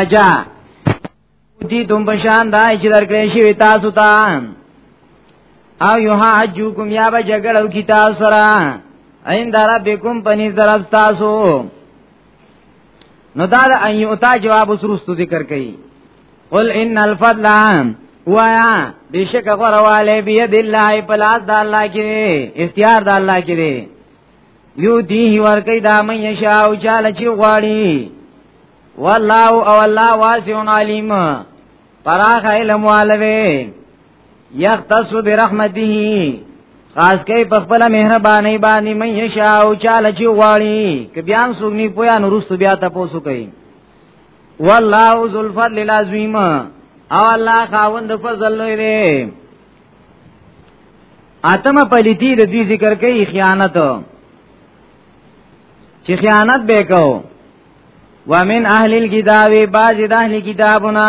درجه دي دوم بشان دا چې درکړې شي تاسو ته او یو حجوکم یا به جګړو کی تاسو سره عند ربکم پنځ درف تاسو نو دا د ان یوتا جواب سرستو ذکر کړي قل ان الفضل وایا بشک غرواله بيد الله پلاس د الله کې اختیار د الله کې دی یو دی ور کوي دا مې یشا او چاله چې غواړي والله او الله واسع علیم پراخ علم والوی یختص برحمته خاص کوي په خپل مهرباني باندې مې یشا او چاله چې غواړي ک بیا سګنی پویا نورست بیا تاسو کوي والله ذو الفضل العظیم او الله خاوند فضل لوی دی اتمه پلیتی د دې ذکر کوي خیانت چې خیانت به کو ومن اهل الكتاب بعض د اهل کتابنا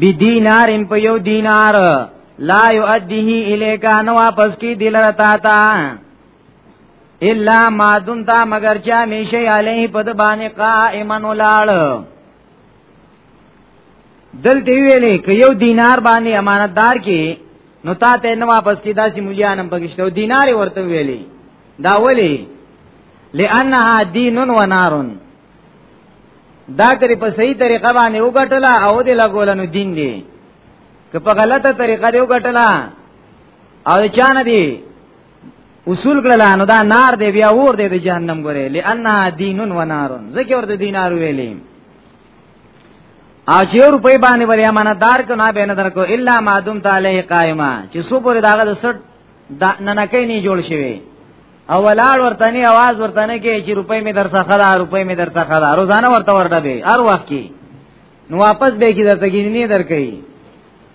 بی دینار په یو دینار لا یؤدیه الیکا نو واپس کی دلر تا تا الا ما دمت مگر چا میشه علیه پد باندې قائمن ولاړ دل دی ویلې ک یو دینار باندې امانتدار کی نو تا ته نو واپس کی داسې مليانم پکشته دینار ورته ویلې دا ولی لانها دین و نارن دا کری په صحیح طریقه باندې وګټلا او دې لګولنو دین دی که په غلطه طریقه دی وګټلا او چانه دی اصول کړل نو دا نار دی بیا ور دی د جهنم ګره لئنها دین و نار زکه ورته دینار ویلې او چې روپې باندې ولې امانتدار کو نه بینه درکو الا ما دمت علیه قائما چې سو پر داغه د سټ نه نه کې نه جوړ شوی او ولاړ ورته نه आवाज ورته نه کې چې روپۍ می درڅه خلا روپۍ می درڅه خلا روزانه ورته ورته به هر وخت کې نو واپس به کې درته کې نه درکې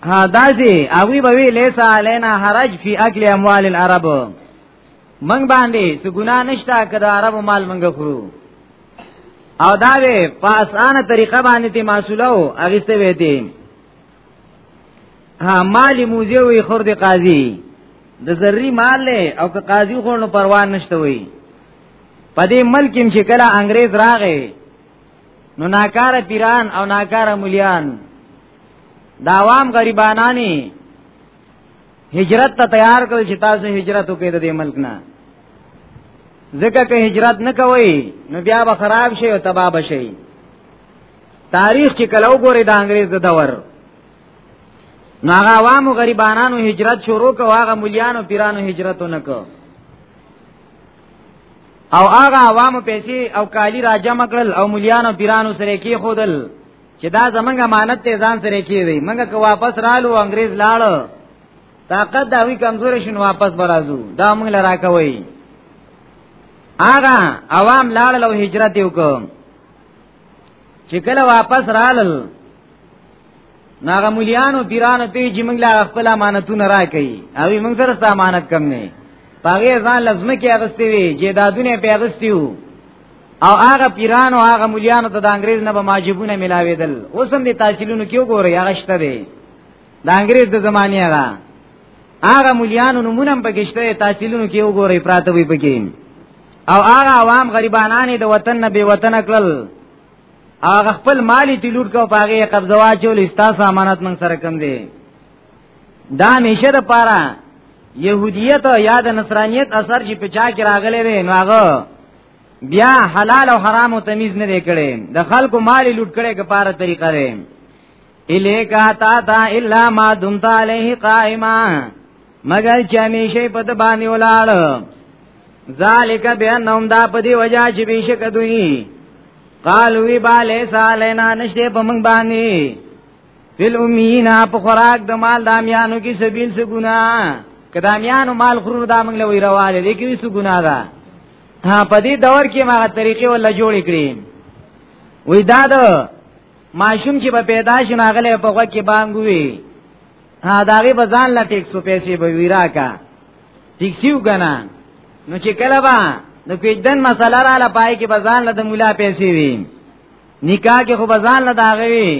ها داسي اوی به وی لیسا علینا حرج فی اکل اموال العرب من باندې څه ګنا نشتا کړه عرب مال منګه خورو او دا به په اسانه طریقه باندې تی معصوله او اغسته وې دي ها مالی موزه وی خور دی قاضی د ذری مال له او که قاضی خور نو پروا نشته وی په دې ملک کې چې کله انګريز راغې نو ناکار پیران او ناکار مليان دا عوام غریبانانی هجرت ته تیار کړ چې تاسو هجرت وکړئ د دې ملک نه ځکه که هجرت نه کوئ نو بیا به خراب شي او تباہ شي تاریخ چې کله وګوري د انګريز د دور نو هغه عوامو غریبانو هجرت شروع کو هغه مليانو پیرانو هجرت نکو او هغه عوامو پیسې او کالی را جمع کړل او مليانو پیرانو سره کې خودل چې دا زمنګ امانت ته ځان سره کې وي منګه که واپس رالو انګريز لاړ طاقت دا وی کمزور شون واپس برازو دا موږ لرا کوي هغه عوام لاړ لو هجرت وکړ چې کله واپس رالل ناغه مليانو پیرانو ته چې موږ لا خپل امانتونه راکړي او موږ سره امانت کم نه پاغه ځان لازم کې اغستې وي جیدادونه په اغستې وو او هغه پیرانو هغه مليانو ته د انګريز نه به ماجبونه ملاويدل اوس هم دې تحصیلونو کې وګوري هغه شته دي د انګريز د زمانه هغه هغه مليانو نمونه هم پکې شته تحصیلونو کې وګوري پراته وي پکې او هغه عوام غریبانان د وطن نه بي وطن کړل هغه خپل مالی تلور کو پاغه قبضه واچول استاسو امانت من سره کم دي دا میشه د پاره يهودیت او یاد نصرانیت اثر چې پچا کې راغلي وي نو هغه بیا حلال او حرام او تمیز نه وکړي د خلکو مال لوټ کړي کې پاره طریقه ده الیکا تا تا الا ما دمتا علیه قائما مگر چې همیشه په د باندې ولاړ ذالک بانهم دا په دی وجا چې بشک دوی قالو وی باله سالینا نشته په موږ باندې فل امینا په خوراک د مال دامیانو کې سبیل څه ګنا کدامیانو مال خرور دا موږ لوي رواله دي کې څه ګنا ده ها په دې دور کې ما طریقې ولا جوړ کړې وې دا د ماشوم چې په پیدا شناغله په وخت کې بانګوي ها داغه بزان لا ټیکسو پیسې به ویرا کا ټیکسیو کنه نو چې کله با د کویدن مسله را لپای کې بزان له د مولا پیسې وی نکاح کې خو بزان له داغه وی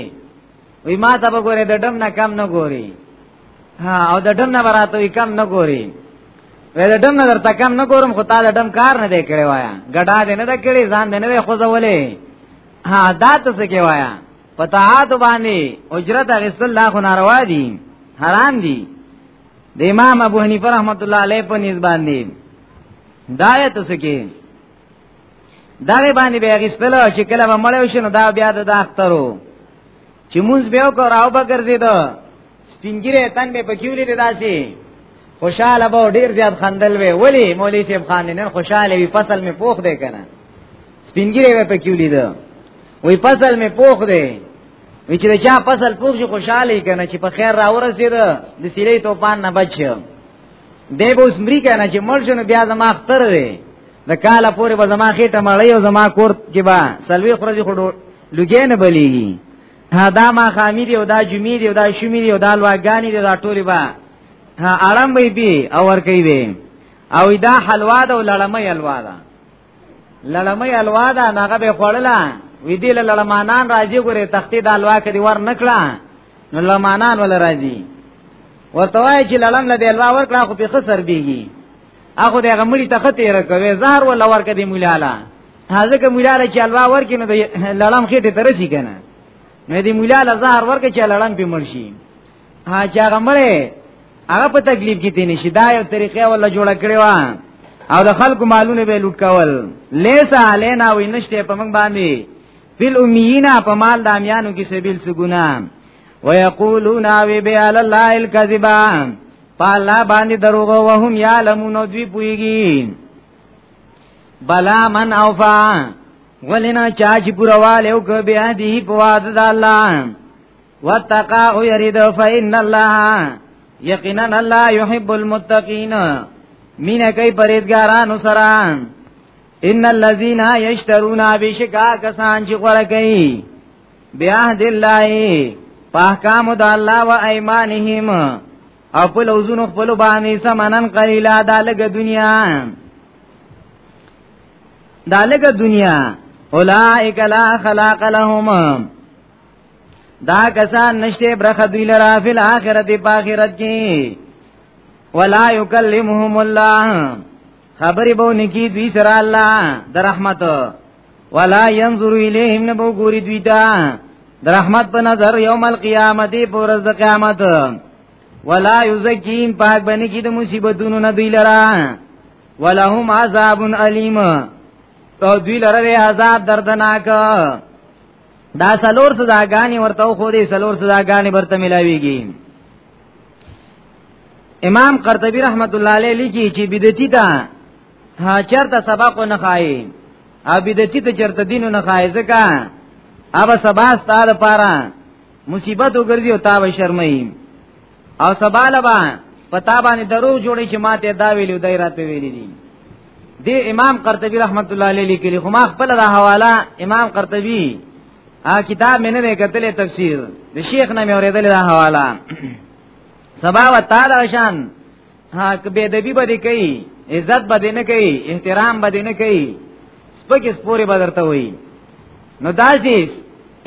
وی ما ته وګوره د ډم نه کم نه ګوري ها او د ډم نه براته وی کم نه ګوري وې د ډم نه درته کم نه ګورم خو تا د ډم کار نه دی کړی وایا ګډا دې نه د کړی ځان دې نه خو ځولې ها دا ته څه کې وایا پتاعات باندې اجرت غسل لا خو ناروا دي حرام دي د امام ابو حنیفه رحمت الله علیه په نسبت باندې دایت سکه دا باندې به غسل چې کله به مړ شي نو دا بیا د اخترو چې مونږ بیا کو راو بکر دي دا سپینګیره تن به پکیولې د داسي خوشاله به ډیر زیات خندل وی ولی مولوی صاحب خان نن خوشاله وی فصل می پوخ دی کنه سپینګیره به پکیولې ده وی فصل می پوخ دی وی چې چا فصل پوخ شي خوشاله کنه چې په خیر را ورسید د سیلې توپان نه بچ دی به اوس مری کنه چې مړ شنو بیا زما اختر دی د کاله پورې به زما خېټه مړی او زما کور کې به سلوي خورځي خړو لګې نه بلیږي دا ما خامی دی او دا جمی دی او دا شمی دی او دا لواګانی دی دا ټولی با اړم بی بی او ور کوي بی او دا حلوا ده او لړمې حلوا ده لړمې حلوا ده هغه به خوړله وی دی لړمانان راځي ګوره تختی د حلوا کړي ور نکړه نو لړمانان ول راځي ورته وای چې لړم له حلوا ور کړه خو په خسر بیږي اخو دغه مړي تختی رکوي زهر ول ور کړي مولاله هغه کوم ویلاله چې الوا ورکې نو لړم خېټه ترسي کنه نو دې مولا له زهر ورکه چې لړم په مرشي ها چې هغه مړې هغه په تکلیف کې دي نشي دا یو طریقې ولا جوړ کړی و او د خلکو مالونه به لوټ کول لیسا علینا وی نشته په موږ باندې فل امینا په مال د امیانو کې سبیل سګونا ويقولون وی به علی الله الکذبا پالا باندې دروغ وهم یعلمون دوی پویږي بلا من اوفا ولنا چا چې پرواله او کو بیا دی په واد د الله وتقا او یرید فإن الله یقینا الله يحب المتقین مینا کوي پرېزګارانو سره ان الذين يشترون بشکا کسان چې غره کوي بیا د الله په احکام د الله و ايمانهم خپل اوزونو خپل باندې سمنن قلیلا دا لګ دنیا دا لګ دنیا اولائک لا خلاق لهم دا کسان نشته برخه دوی لرا فی الاخرت په اخرت کې ولا یکلمهم الله خبرې به نکی دوی سره الله د رحمت ولا ينظر اليهم نبو ګوري دوی ته د رحمت په نظر یوم القیامت پورز د قیامت ولا یزکیم پاک بنی کی د مصیبتونو نه دوی لرا ولهم عذاب الیم او دوی لره عذاب دردناک دا سلور سزاګانی ورته خو دې سلور سزاګانی ورته ملاویږي امام قرطبی رحمت الله علیه لیکي چې بدعتي ته ها چرته سبق نه خایي او بدعتي ته چرته دین نه خایي ځکه اوبه سبا ستاله پاره مصیبت وګرځي او تا به شرمای او سبا لبا پتا باندې درو جوړي چې ماته دا ویلو دای راته ویلي دي دی امام قرطبی رحمت الله علیه لیکلی خو ما خپل دا حواله امام قرطبی ا کتاب مې نه کتلې تفسیر د شیخ نه مې اورېدل دا حواله سبا و تعالی شان ها کبه دبی به کوي عزت به نه کوي احترام به نه کوي سپکه سپوري به درته وي نو داسې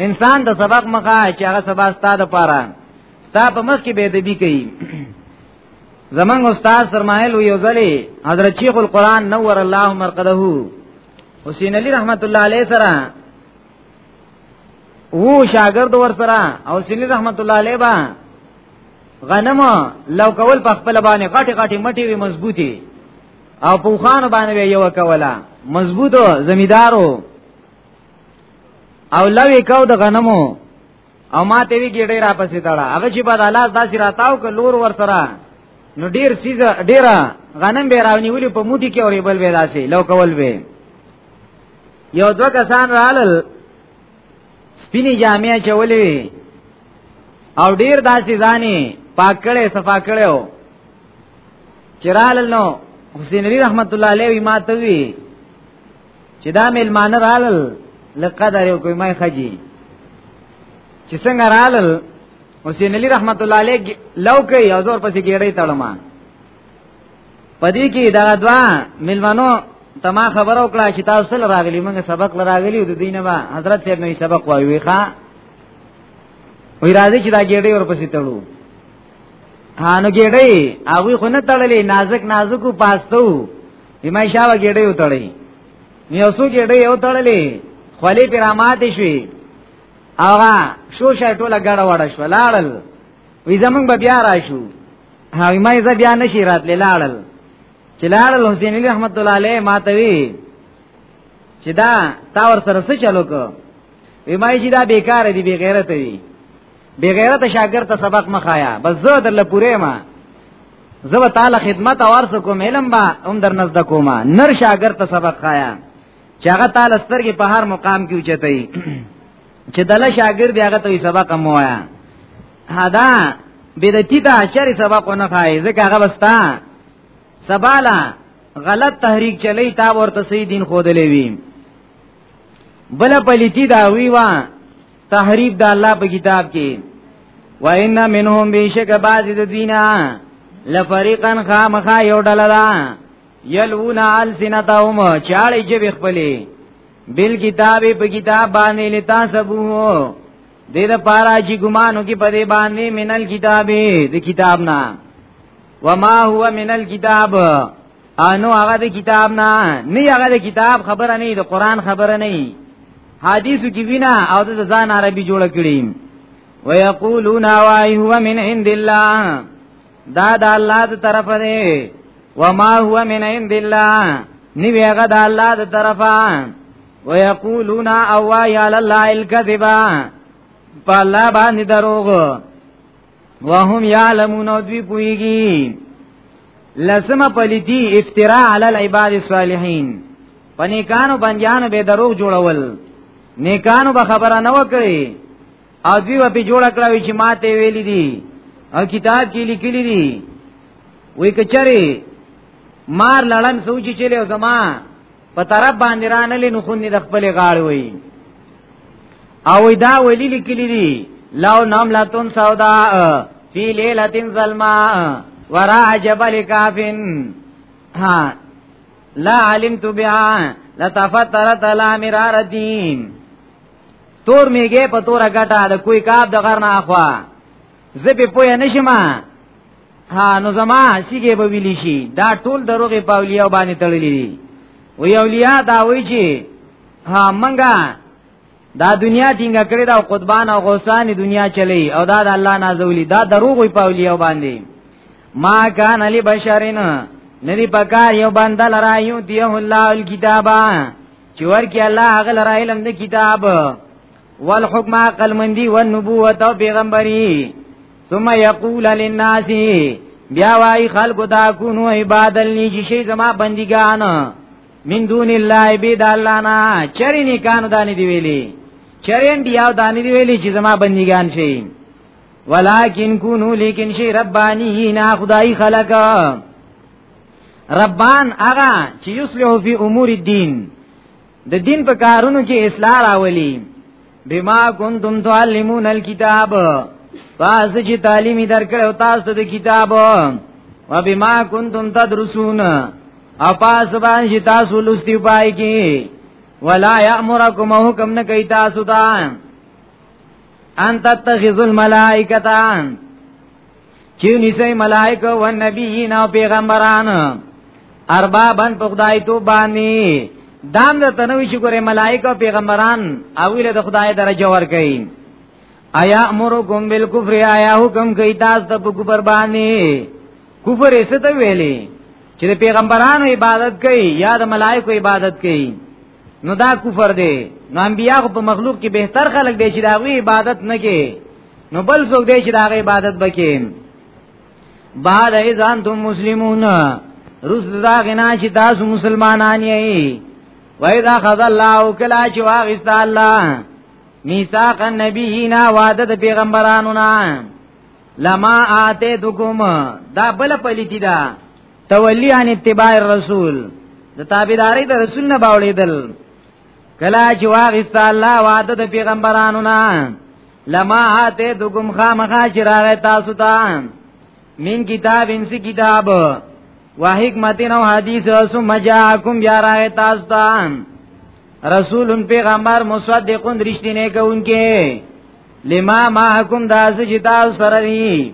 انسان د سبق مخه چې هغه سبا ستاده پاره ستا په مخ کې به دبی کوي زمان استاد فرمایل وی وزلی حضرت شیخ القران نور الله مرقده حسین علی رحمت الله علیه سره وو شاګرد ور سره او سینی رحمت الله علیه با غنم لو کول په خپل باندې غټي غټي مټي وي مضبوطي او په خان باندې یو کولا مضبوطو زمیدارو او لوي کو د غنمو او ما ته وی ګډه را پسې تړه هغه چې بعد الله داسې راتاو ک لور ور سره نو ډیر سیز ډیر غنم به راونی ولي په موټي کې اورې بل به داسې لو کول به یو دو کسان رالل سپینی جامعه چولی او ډیر داسې ځاني پاک کړي صفا کړو چرال نو حسین علی رحمت الله علیه ما ته وی چې دا ملمان رالل لقدر یو کوي مې خجی چې څنګه رالل حسین علی رحمت الله علیه لو کوي او زور پسې ګړې تړمان پدې کې دا دوا ملمنو تما خبر او کړه چې تاسو سره راغلی موږ سبق لراغلی د دینه با حضرت صاحب نوې سبق وایوي ښا وی راځي چې دا ګډي ورپسې تړو هانو ګډي هغه خو نه تړلې نازک نازک پاستو یمه شاوه ګډي وتړي نیو سو ګډي یو تړلې خولې پیرامات شي هغه شو شټوله ګډه وړه شو لاړل وی زمونږ به بیا راشو هغه مې زه بیا نشی راتلې لاړل چې لاړل حسین علی رحمت الله علیه ماته وی چې دا تا ور سره څه چلو کو وی ما چې دا بیکار دی بی غیرت وی بی غیرت شاګرد ته سبق مخایا بس زه درله پوره ما زه به تعالی خدمت او ارس کوم علم با هم در نزد کوما نر شاګرد ته سبق خایا چې هغه تعالی سترګې په هر مقام کې اوچتای چې دله شاګرد هغه ته سبق مو وایا هدا بدعتي ته اچر سبق نه خای ځکه هغه وستا سبالا غلط تحریک چلی تا ورته سي دین خودلې وی بل پلیتی دا وی وا تحریف د الله په کتاب کې و ان منهم بیشک بعض د دینه لفریقا خامخا یو ډله ده یلونا السنتهم چاړي جب خپلې بل کتاب په کتاب باندې لتا سبو دې د پارا چې ګمانو کې په دې باندې منل کتابې د کتاب نه وما هو منل کتاب انو هغه د کتاب نه نه هغه د کتاب خبره نه د قران خبره نه حدیثو کې وینا او د ځان عربي جوړ کړي ويقولون واي هو من عند الله دا د الله د طرف دی وما هو من عند الله نیوی هغه د الله د طرفه ويقولون او واي على الله الكذبا په الله باندې دروغ وهم يعلمون او دوی پويږي لسمه پليتي افتراء على العباد الصالحين پنيکانو بنديانو به دروغ جوړول نیکانو به خبره نه وکړي او دوی په جوړ کړو چې ماته ویلي دي او کتاب کې لیکلي دي وای کچري مار لړن سوچي چې له زما په طرف باندې رانه لې نو خو نه د خپل غاړ وای او دا ویلي لیکلي دي لو نام لاتون سودا فی لیلتن ظلما ورا جبل کافن ها لا علمت بها لتفترت الامرار الدين تور میګه په تور غټه د کوی کاب د غرنا اخوا زپی پوی نشما ها نو زما سیګه به ویلی شي دا ټول دروغه پاولیا باندې تړلې دي و یولیا دا وی چی ها منګه دا دنیا ټینګه کړی دا قطبان او غوسان دنیا چلی او دا د الله نازولی دا دروغ وی پاولیا باندې ما کان علی بشرین ندی پکار یو بنده لرا یو دیه الله الکتابا چې ورکی الله هغه لره علم د کتاب والحکم عقل مندي والنبوت او پیغمبري ثم يقول للناس بیا وای خلق دا کونو عباد لنی چې شي زما بندګان من دون الله بيد الله نه چری نه کانو دانی دی ویلي چرین دی او دانی دی ویلي چې زما بندګان شي ولکن کونو لیکن شي ربانی نه خدای خلق ربان هغه چې یصلح فی امور الدین د دین په کارونو کې اصلاح راولي بما کنتم تعلمون الكتاب پس چې تعلیم درکړو تاسو د کتاب او بما کنتم تدرسون او پس باندې تاسو لوستي پای کې ولا یامرکم حکم نه کوي تاسو ته ان تتخذوا الملائکه چې نسای ملائکه او نبیین او پیغمبران اربابن په خدای تو باندې دام د تنوي چې ګوره ملائکه او پیغمبران او له د خدای درجه ور کوي ایا امرکم بالکفر ایا حکم کوي تاسو د کفر باندې کفر یې څه ته ویلي چې پیغمبرانو عبادت کوي یا د ملائکه عبادت کوي نو دا کفر دی نو انبیاء په مخلوق کې بهتر خلک دی چې داوی عبادت نه کوي نو بل څوک دی چې داغه عبادت وکړي بعد از انتم مسلمون روز دا غنا چې تاسو مسلمانان یې وای دا خذ الله کلا چې واغست الله میثاق النبینا وعده د پیغمبرانو نه لما آتیتکم دا بل پلیتی دا تولی عن اتباع الرسول د تابعداري د رسول نه باولیدل کلا چې واغست الله وعده د پیغمبرانو نه لما هاته د کوم خامخا چې راغی تاسو ته من کتاب انسی کتاب و حکمت نو حدیث رسو مجاکم بیا راغی تاسو ته رسول پیغمبر مصدقون رښتینه کوونکې لما ما حکم داس چې تاسو سره دی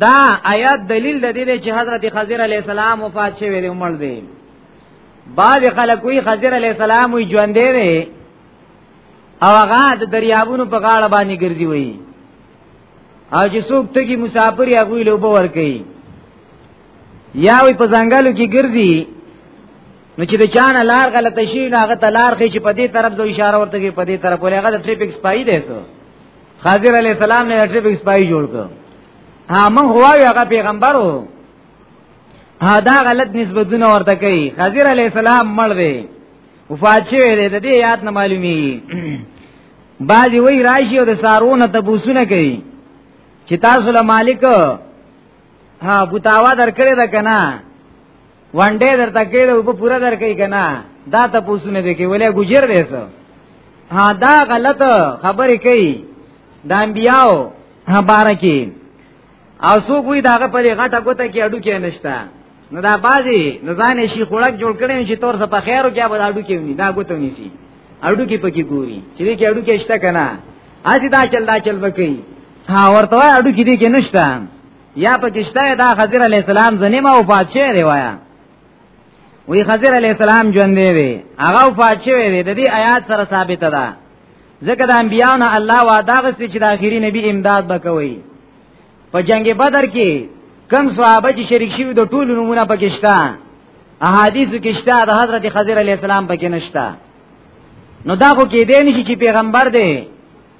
دا آیات دلیل د دې چې حضرت خضر علی السلام وفات شوی دی عمر دی بعض خلک وی خضر علی السلام وی ژوند دی او هغه د دریابونو په غاړه باندې ګرځي وی او چې څوک ته کی مسافر یا غوی لوب ور کوي یا وی په ځنګلو کې ګرځي نو چې د چانه لار غلطه شي نو هغه ته لار خي چې په دې طرف د اشاره ورته کې په دې طرف ولې هغه د ټریفیک سپای دی سو خضر علی السلام نه ټریپ سپای جوړ کړ ها مونږ هواوی هغه پیغمبر وو ها دا غلط نسبتونه ورته کوي خضر علی السلام مړ دی وفات شوی دی د دې یاد نه معلومی بعضی وی راشي او د سارونه تبوسونه کوي چې تاسو له مالک ها بوتاوا درکړی دا کنه وانډه درته کېده او په پورا درکې کنا دا ته پوسونه به کې ولې ګجر دې سو ها دا غلط خبرې کوي د انبیاو بارکی او سو کوی داغه پرې غټه کوته کې اډو کې نشتا نو دا بازي نو ځان شي خړک جوړ کړي چې تور څه په خیرو کې به اډو کې ونی دا کوته ونی سي اډو کې پکې ګوري چې دې کې اډو کې شته کنه اسی دا چل دا چل وکي ها ورته اډو کې دې کې نشتا یا په کشته دا خضر علی السلام زنیمه او فاتشه دی وایا وی خضر علی السلام ژوند دی وی هغه فاتشه وی د دې آیات سره ثابت ده ځکه د انبیانو الله وعده غوښتي چې د اخیری نبی امداد وکوي په جنگ بدر کې کم صحابه چې شریک شوی د ټولو نمونه پکشتا احادیثو کشتا د حضرت خضر علی السلام پکې نشتا نو دا خو کې دې نشي چې پیغمبر دی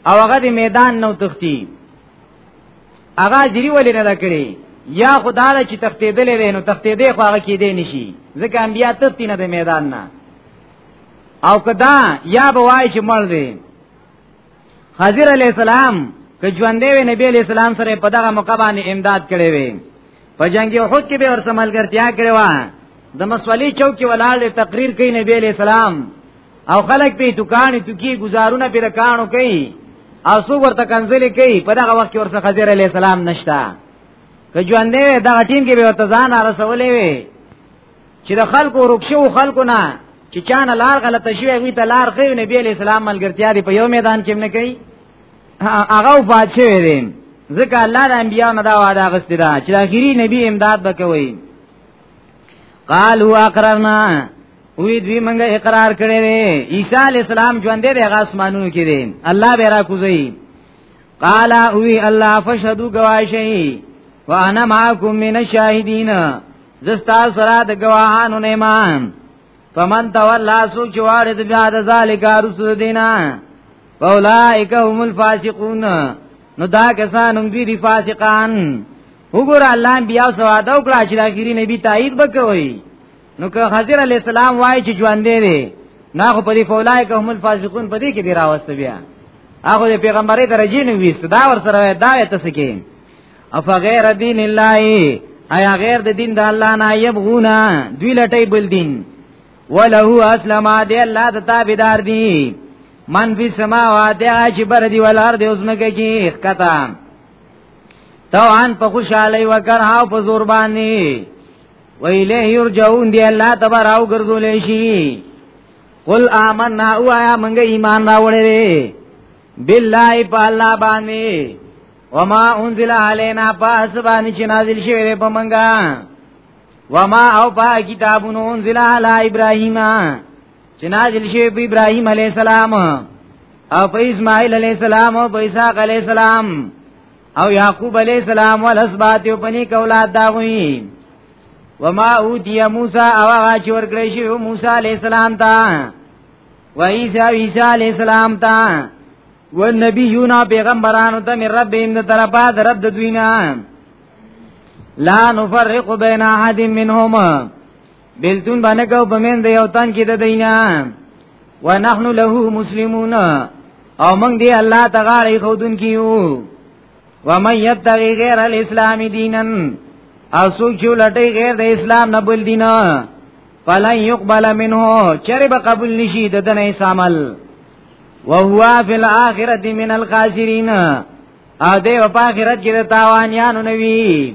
او هغه د میدان نو تختی هغه جری ولې نه دا کړی یا خدا له چې تختیدلې دی نو تختیدې خو هغه کې دی نشي ځکه انبیا تختی نه د میدان نه او کدا یا بوای چې مړ دی حضرت علی السلام که ژوندې وي نبی علی السلام سره په دغه موقع باندې امداد کړي وي په جنگ احد کې به ورسملګرتیا کړې و د مسولې چوک کې ولاړ تقریر کوي نبی علی السلام او خلک په دکان توکي گزارونه پر کانو کوي او څو ورته کنځلې کوي په دغه وخت کې ورته خضر علی السلام نشتا که ژوندې دا ټیم کې به ورته ځان رسولې وي چې د خلکو رکشو خلکو نه چې چانه لار غلطه شوی وي ته لار خو نبی علی السلام ملګرتیا دی په یو میدان کې نه کوي هغه وفات شوی دی ځکه الله د انبیانو نه دا وعده غوښتي دا چې اخیری نبی امداد وکوي قالوا اقررنا وی دوی منګه اقرار کړی دی عیسی علی السلام ژوند دی هغه اسمانونو کې دی الله به را کوزي قال وی الله فشهدو گواهی وانا معکم من الشاهدین زستا سره د گواهانو نه ما فمن تولى سوچ واړه د بیا د ذالک رسول دینا فاولائک هم الفاسقون نو دا کسان هم دي فاسقان وګور الله بیا سواده وکړه چې د اخیری نبی تایید وکوي نو که حضرت علی السلام وای چې ژوند دی نه خو په دې فولای که هم الفاسقون په دې کې دی راوست بیا هغه د پیغمبري درجه نه ویست دا ور سره دا ته سکه اف غیر دین الله ایا غیر د دین د الله نه یبغونا دوی لټی بل دین وله اسلم دی الله د تابعدار دی من فی سماوات اج بر دی ول ارض اوسمکه کی خطا تو ان په خوشاله وکړ او په زور باندې ویله یرجون دی الله تبار او ګرځول شي قل آمنا او آیا موږ ایمان راوړې بالله په الله باندې وما انزل علينا پاس باندې چې نازل شوی په منګه وما او پا کتابونو انزل على ابراهيم چې نازل شوی په ابراهيم عليه السلام او په اسماعیل عليه السلام او په اسحاق عليه السلام او یعقوب علیہ السلام والاسبات او پنی کولاد داوی وما اوتی موسی او هغه چې ورکړی شو موسی علیہ السلام ته و عیسی عیسی علیہ السلام ته و نبیون پیغمبرانو ته من ربهم د طرفه د رب د دوینا لا نفرق بین احد منهما بلتون باندې کو په من د یو تن کې د دینه ونحن له مسلمون او موږ دی الله تعالی خودن کیو ومن یبتغي غیر الاسلام دینا او څوک چې لټي غیر د اسلام نه بل دینه فلن يقبل منه چرې به قبول نشي د دنه عمل وهو فی الاخرة من الخاسرین او دی په آخرت کې د تاوانیانو نوی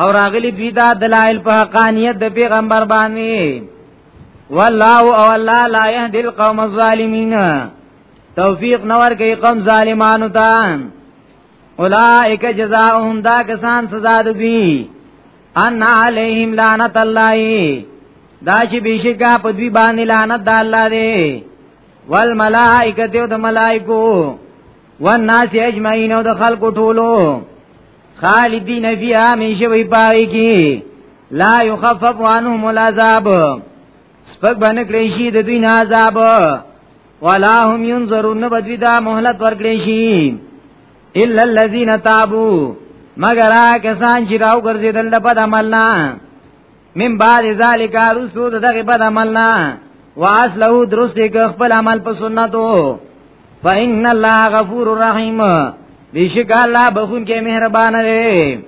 او راغلی دوی دا دلائل په حقانیت د پیغمبر باندې والله او الله لا يهدي القوم الظالمين توفیق نور کوي قوم ظالمانو ته اولائک جزاؤهم دا کسان سزا دوی ان علیہم لعنت اللہ دا چې بشکا په دوی باندې لعنت د الله دی والملائکه او د ملائکو والناس اجمعین او د خلق ټولو خالدین فی همیشه وی پای کی لا یخفف عنهم العذاب سپک باندې کړی شي د دوی نه عذاب ولا هم ينظرون بدوی دا مهلت ورکړي شي الا الذين تابوا مگر کسان چې راو ګرځیدل په عمل نه من بعد ذالک رسو دغه بد عملنا واس له درست ک خپل عمل په سنتو فإن الله غفور رحیم بیشک الله بخون کې مهربان دی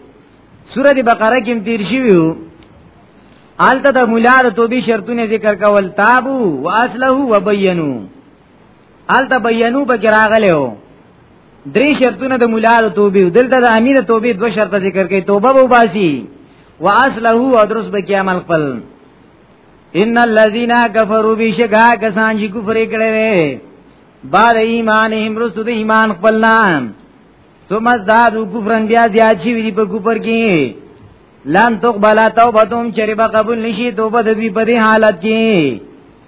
سورۃ بقره کې تیر شویو آلته د مولا د توبې شرطونه ذکر کول تابو واسلو وبینو آل تبینو بکی راغلی هو درې شرطونه د مولا د توبې دلته د امیر توبې دوه شرط ذکر کړي توبه به وباسي واصله او درس به کې عمل خپل ان الذين كفروا بشکا کسان چې کفر کړي بعد ایمانهم رسو د ایمان خپل نام ثم ازدادوا كفرا بیا زیات شي وی په کفر کې لن تقبل توبتهم چربا قبول نشي توبه د دې په حالت کې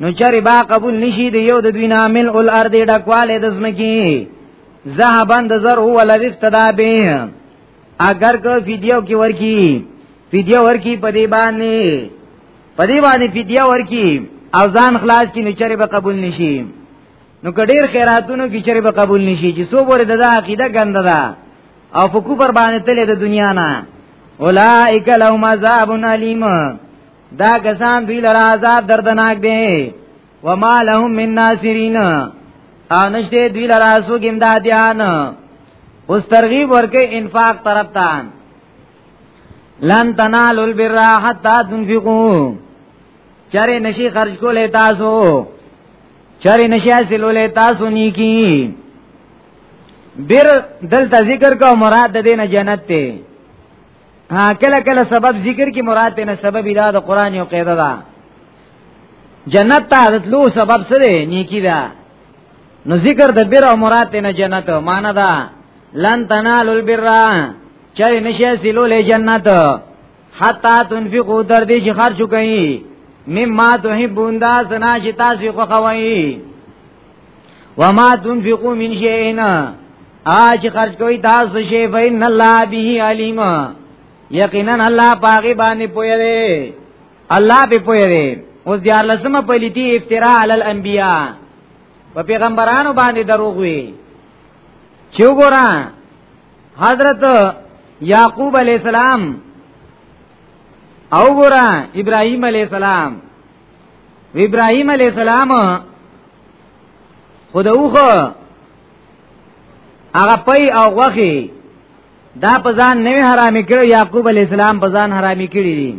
نو چری با قبول نشي د یو د دوی نامل ال ارض ډکواله د زمکی ذهبند زر هو ولو افتدا به اگر که فدیو کې ورکی فدیه ورکی په دی باندې په دی باندې فدیه ورکی او ځان خلاص کی نچره به قبول نشي نو کډیر خیراتونو کی چره به قبول نشي چې سو بوره د عقیده ګنده ده او په کوپر باندې تل د دنیا نه اولائک لهم عذاب الیم دا کسان دوی لرا عذاب دردناک دی وما لهم من ناصرین او نشته دوی لرا سو امدادیان اوس ترغیب ورکه انفاق طرف ته لن تنالوا البر حتا تنفقوا چرې نشي خرج کولې تاسو چرې نشي حاصلولې تاسو نیکی بیر دلته ذکر کو مراد د دینه جنت ته ها کله کله سبب ذکر کی مراد ته نه سبب ادا د قران یو قاعده ده جنت ته راتلو سبب سره نیکی ده نو ذکر د بیر او مراد ته نه جنت معنا ده لن تنالوا البر چای نشه سلو له جنت حتا تنفقوا در دې چې خرج کوي مما تحبون دا سنا چې تاسو خو خوي وما تنفقوا من شيء اج خرج کوي تاسو شي فین الله به علیم یقینا الله پاغي باندې پوي دی الله به پوي دی اوس دیار لسمه پلیتی افتراء علی الانبیاء په پیغمبرانو باندې دروغ وی چې وګورا حضرت یعقوب علی السلام او ګورا ابراهیم علی السلام ابراهيم عليه السلام خود اوخه هغه پي او غوخي دا په ځان نه حرامي کړو يعقوب عليه السلام په ځان حرامي کړی دي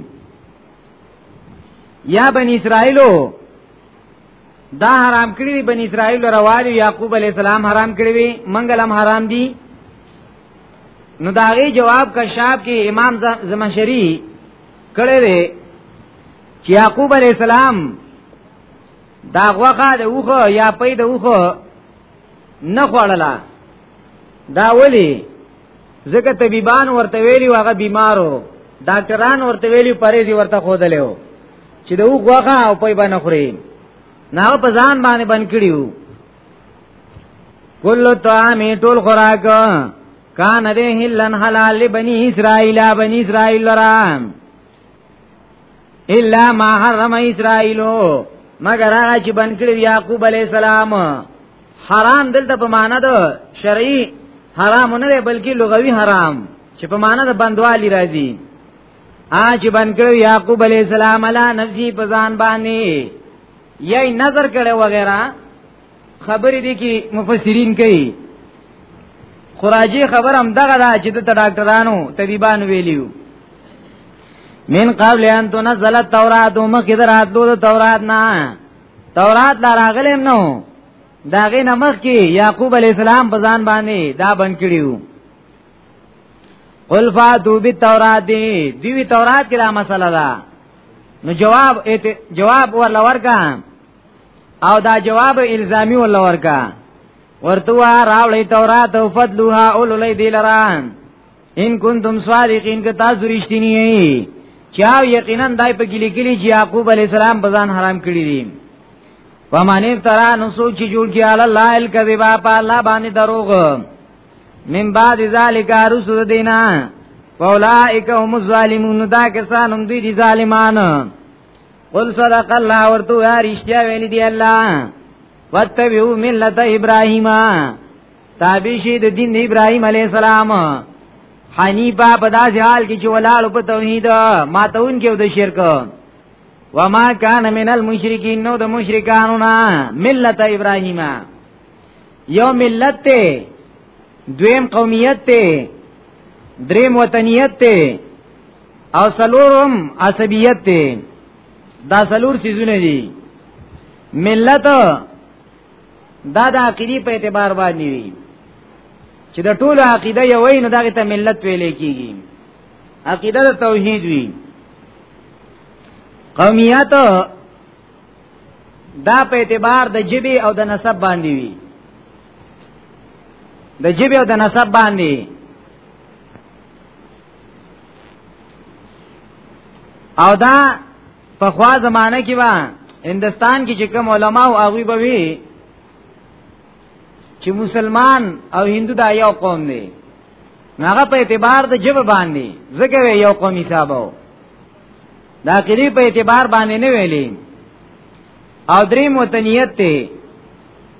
یا بنی اسرائیلو دا حرام کړی دي بنی اسرائیل روالي يعقوب عليه السلام حرام کړی وي منګلم حرام دي نو داغي جواب کشاف کې امام زمشری کړی چې یعقوب علی السلام دا غوخه د اوخه یا پي د اوخه نه خوړلا دا ولی ځکه طبيبان ورته ویلی واغه بیمارو ډاکټران ورته ویلی پرېږي ورته خودلېو چې د اوخ غوخه او پي باندې خوري نه په ځان باندې بن کړیو کل طعام ټول خوراک کان ده هلن حلال لبنی اسرائیل بنی اسرائیل لرام الا ما حرم اسرائیلو مگر هغه چې بن کړی یعقوب علی السلام حرام دلته په معنا ده شرعي حرام نه بلکې لغوي حرام چې په معنا ده بندوالي راځي اج بن کړو یعقوب علی السلام علی نفسی پزان باندې یی نظر کړو وغیرہ خبرې دي کې مفسرین کوي خراجی خبر هم دغه دا چې د ډاکټرانو طبيبان ویلیو من قبل ان تنزل التوراۃ مخکې دراتلو د تورات نه تورات لا راغلم نو داغه نمخ کې یعقوب علی السلام په ځان باندې دا بن کړیو قل فاتو بالتورات دی دی تورات کې دا مسله ده نو جواب ایت جواب ورلور کا او دا جواب الزامی ولا ورکا ورتوا راولې تورات او فضلها اولولې دلران ان کنتم صادقین که تاسو رښتینی یئ چا یقینا دای په ګلی ګلی چې یعقوب علی السلام بزان حرام کړی دي ومن افترا نو سوچ جوړ کی علی الله الکذب په الله باندې دروغ من بعد ذالک رسول دینا فاولائک هم الظالمون دا کسان هم دوی دي ظالمانه قل صدق الله ورتو رشتیا ویل دی الله واتبعوا ملت ابراهیم تابع شي د دین ابراهیم علی السلام حنیفا په داسې حال کې چې ولاړ په توحید ماتون کې د شرک وما کان من المشرکین نو د مشرکانو نه ملت ابراهیم یو ملت ته دویم قومیت ته دریم وطنیت ته او سلورم عصبیت ته دا سلور سيزونه دي ملت دا د عقیدی په اعتبار باندې وي چې د ټولو عقیده یو وي نو دغه ته ملت ویل کیږي عقیده د توحید وي قومیت دا په اعتبار د جبی او د نسب باندې وي د جبی او د نسب باندې او دا په خوا زمانه کې وا هندستان کې چې کوم علما او هغه به وي چې مسلمان او هندو دا یو قوم دی هغه په اعتبار د جبه باندې زګه یو قوم حساب وو دا کلی په اعتبار باندې نه ویلې او درې متنیت ته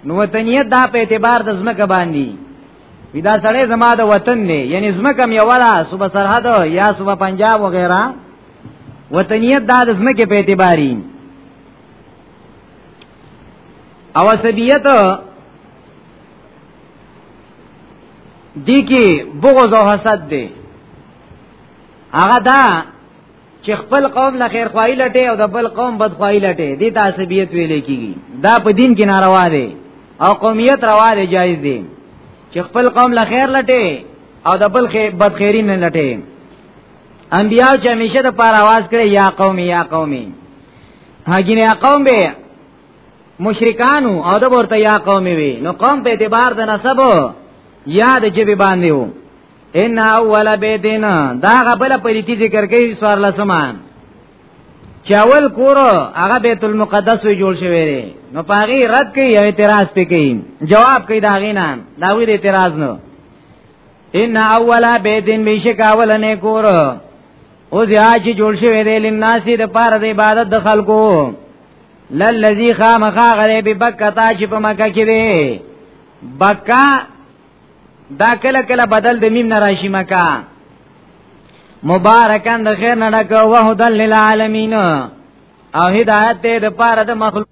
نو وطنیت دا په اعتبار د ځمکه باندې ودا سړی زما د وطن نه یعنی زمکه مې ولا صوبه سرحد یا صوبه پنجاب وغیرہ وطنیت دا د زمکه په اعتباري او سبیت دی کی بغض او حسد دی هغه دا چې خپل قوم له خیر خوای لټه او د بل قوم بد خوای لټه دي تعصبیت ویلې کیږي دا په دین کې ناروا دی او قومیت روا دی جایز دی چې خپل قوم له خیر لټه او د بل خیر بد خیری نه لټه انبیاء چې همیشه د پاره आवाज کړي یا قومي یا قومي هغه نه قوم به مشرکانو او د ورته یا قومي وي نو قوم په اعتبار د نسب یا د جبه باندې وو ان اول بیتین دا غبل پلیتی ذکر کوي سوار لسما چاول کور هغه بیت المقدس وی جوړ شوی دی نو پاغي رد کوي اعتراض پې کوي جواب کوي دا غینا دا وی اعتراض نو ان اول بیتین بشک اول نه کور او زیا چې جوړ شوی دی لناس د پاره د عبادت د خلکو للذي خامخا غره به بکتا چې په مکه کې دی بکا دا کله کله بدل د میم نه راشي مکه مبارکان د خیر نه ډک او هدل للعالمین او هدایت دې د پاره د مخلوق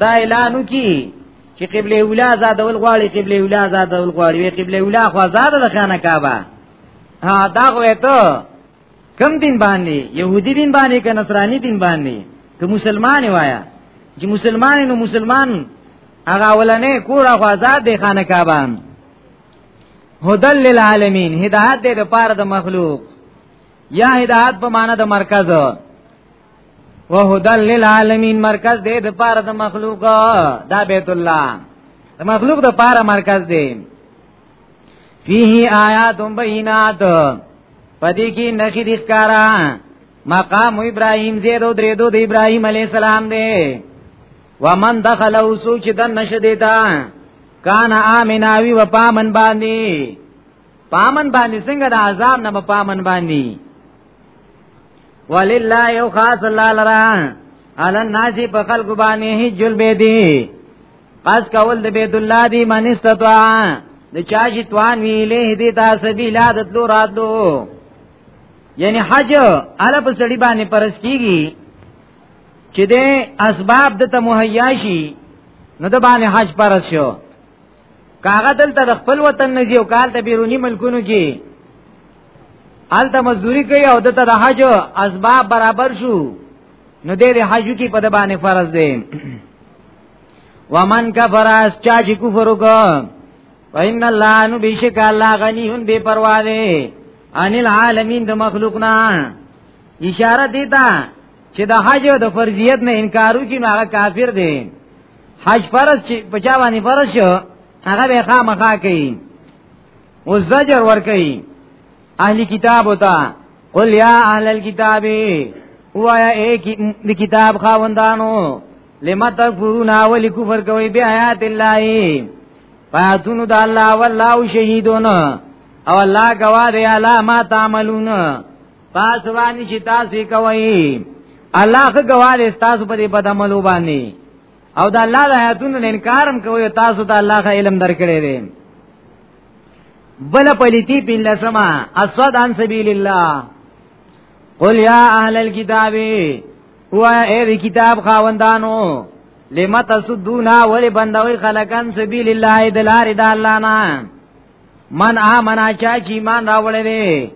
دا اعلانو کی چې قبله اوله آزادول غواړي قبله اوله آزادول غواړي وی قبله اوله خو آزاد ده خانه کعبه ها دا خو ته کم دین باندې يهودي دین باندې که نصراني دین باندې که مسلمان وایا چې مسلمان نو مسلمان هغه ولنې کور خو آزاد ده خانه کعبه هدل للعالمین هدایت دې لپاره د مخلوق یا هدایت په معنا د مرکز وهدل للعالمین مرکز دې د پاره د مخلوق دا بیت الله د مخلوق د پاره مرکز دی فيه آیات بینات پدې کې نخې د ښکارا مقام ابراهیم زیدو درې دو د ابراهیم علی السلام دی ومن دخل او سوچ د نشدیتا کان امناوی و پامن باندې پامن باندې څنګه د عذاب نه پامن باندې ولله یو خاص الله لرا علی الناس په خلق باندې حجل بیدی پس کول د بیت الله دی من استطاع د چا چې توان ویلې دې تاسو به لادت لو راتلو یعنی حج اله په سړی باندې پرس کیږي چې دې اسباب د ته مهیا شي نو د باندې حج پرس شو کاغه دلته د خپل وطن نه یو کال ته بیرونی ملکونو کې آلته مزدوری کوي او دته د حج اسباب برابر شو نو دې د حج کې په د باندې فرض دی ومن کفر اس چا چې کفر وکړ وان الله نو بشک الله غنی هم بے پروا دی ان العالمین د مخلوقنا اشاره دیتا چې د حج د فرضیت نه انکارو کې نو هغه کافر دی حج فرض چې په چا باندې فرض شو هغه به خامخا کوي او زجر ور کوي اهل کتاب وتا قل یا اهل الكتاب وایا ایک د کتاب خاوندانو لما تکفرون اولی کفر کوي بیا آیات الله پاتونو د الله والله شهیدون او الله گواه دی علا ما تعملون پاس باندې چې تاسو کوي الله خو ګواله تاسو په دې بدعملو باندې او دا الله د آیاتونو انکارم کوي تاسو ته الله خو علم درکړي دي بل پلیتی پین لسما اسود عن سبیل الله قل یا اهل الكتاب و اے کتاب خاوندانو لمت سدونا ولی بندوی خلقان سبیل الله دلار د الله نه من آمنا چا چې ایمان راوړی دی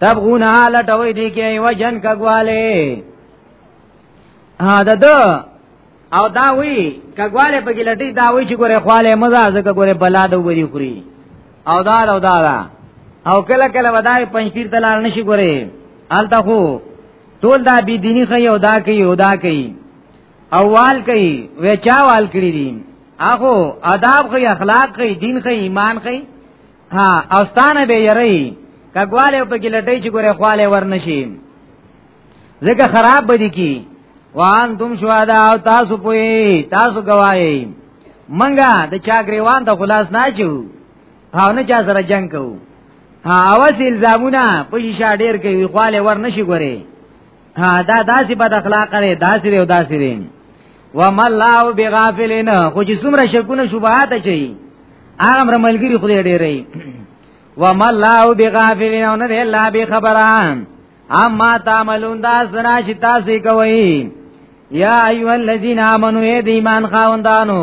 تبغون حالت وې دي کې وجن کګواله ها ددو او دا وی کګواله په کې لټي دا وی چې ګوره خواله مزه زکه ګوره بلا د وګړي خوري او دا او دا دا او کله کله ودای پنځیر تلار نشي ګوره آلته خو ټول دا بی دینی خي او دا کوي او دا کوي اوال کوي وچا وال کړی دي اخو آداب کوي اخلاق کوي دین کوي ایمان کوي ها اوستانه به یری کګواله په کې لټی چې ګوره خواله ورنشي ځکه خراب بدی کی وان تم شوادا او تاسو پوي تاسو گواهی منګه د چا گریوان ته خلاص نه چو او نه چا سره جنگ کو ها اوس الزامونه په شیشه ډیر کوي خواله ورنشي ګوره ها دا داسې بد اخلاق لري داسې دی او داسې دی وما الله بغافلین خو چې څومره شکونه شوبات چي هغه مر ملګری خو دې ډېرې وما الله بغافلین او نه الله به خبره اما تعملون دا سنا چې تاسو کوي یا ایو الذین آمنو اے د ایمان خاوندانو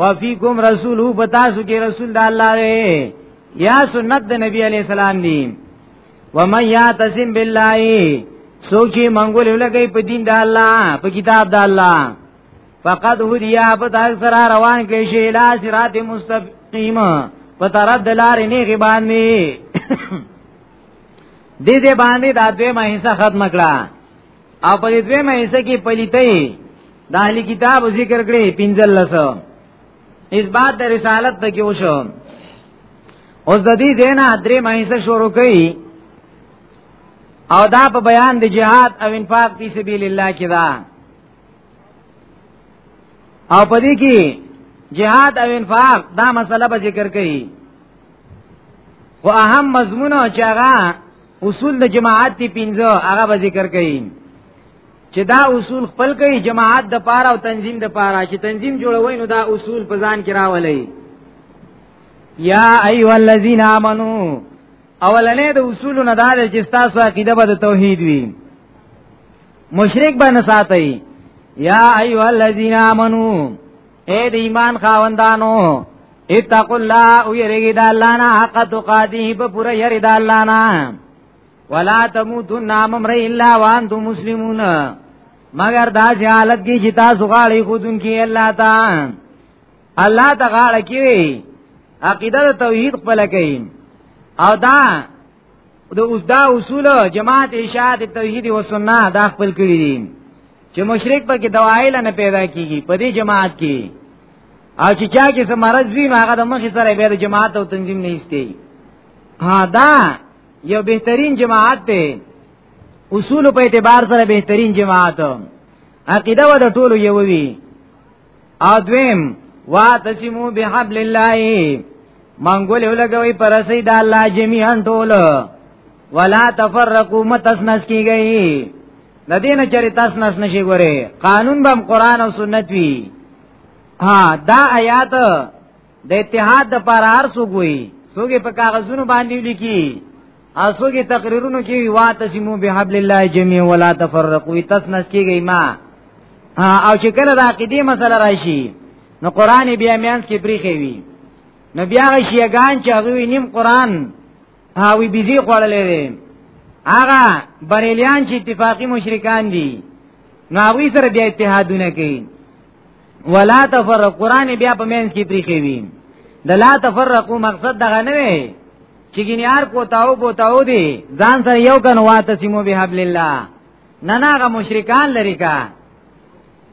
وفیکم رسول هو بتاسو کې رسول د الله دی یا سنت د نبی علی السلام دی و من یاتسم بالله سوچي منګول لګي په دین د الله په کتاب د الله فقد هدیا په تاسو سره روان کې شي لا صراط مستقیم په طرف د لارې نه غي باندې دې دې باندې دا دوی مهیسه ختم کړه او په دې دوه مې سکه پلیتې د اهلی کتاب ذکر کړي پنځل لسو اس بعد د رسالت تک وشو اوس د دې دینا درې مهیسه شروع کړي او دا په بیان د جهاد او انفاق په سبیل الله کې دا او په دې کې جهاد او انفاق دا مسله به ذکر کړي خو اهم مضمون او چاغه اصول د جماعت دی پنځه هغه به ذکر کړي چې دا اصول خپل کوي جماعت د پاره او تنظیم د پاره چې تنظیم جوړوي نو دا اصول په ځان کې راولي یا ایو الذین آمنو اولنې د اصول نه دا چې تاسو عقیده به د توحید وي مشرک به نه ساتي یا ایو الذین آمنو اے د ایمان خاوندانو اتقوا الله او یریږي د الله نه حق تقاتی په پوره یری د الله نه ولا تموتون نام امر الا وانتم مسلمون مگر دا حالت کې چې تاسو غاړي خودون کې الله تا الله تا غاړه کې عقیده توحید په لکې او دا د اوس دا اصول جماعت اشاعت توحید او سنت دا خپل کړی دي چې مشرک په کې دوایل نه پیدا کیږي په دې جماعت کې او چې چا کې سم مرز وی نو هغه د مخې سره به د جماعت او تنظیم نه ایستي ها دا یو بهترین جماعت دی اصول په اعتبار سره بهترین جماعت عقیده و د ټولو یو وی او دویم واتسمو بحبل الله منګول ولګوي پر سي د الله جميعا ټول ولا تفرقوا متسنس کیږي د دینه چری تاسو نس نشي ګوره قانون بم قران او سنت وی ها دا آیات د اتحاد د پر هر سوګوي سوګي په کاغذونو باندې لیکي اسوګي تقریرونو کې وا تسمو به حبل الله جميع ولا تفرقوا تسنس کیږي ما او چې کله د عقیدې مسله راشي نو قران بیا میانس کې پریخي وي نو بیا شیعاګان چې هغه نیم قران هاوی بيزي خوړلې دي هغه بریلیان چې اتفاقی مشرکان دي نو هغه سره بیا اتحادونه کوي ولا تفرق قران بیا په مینس کې پریخي وي د لا تفرقو مقصد دغه نه وي چې ګنیار کوتاو بوتاو دي ځان سره یو کنه واتسمو به حبل الله نه نه هغه مشرکان لري کا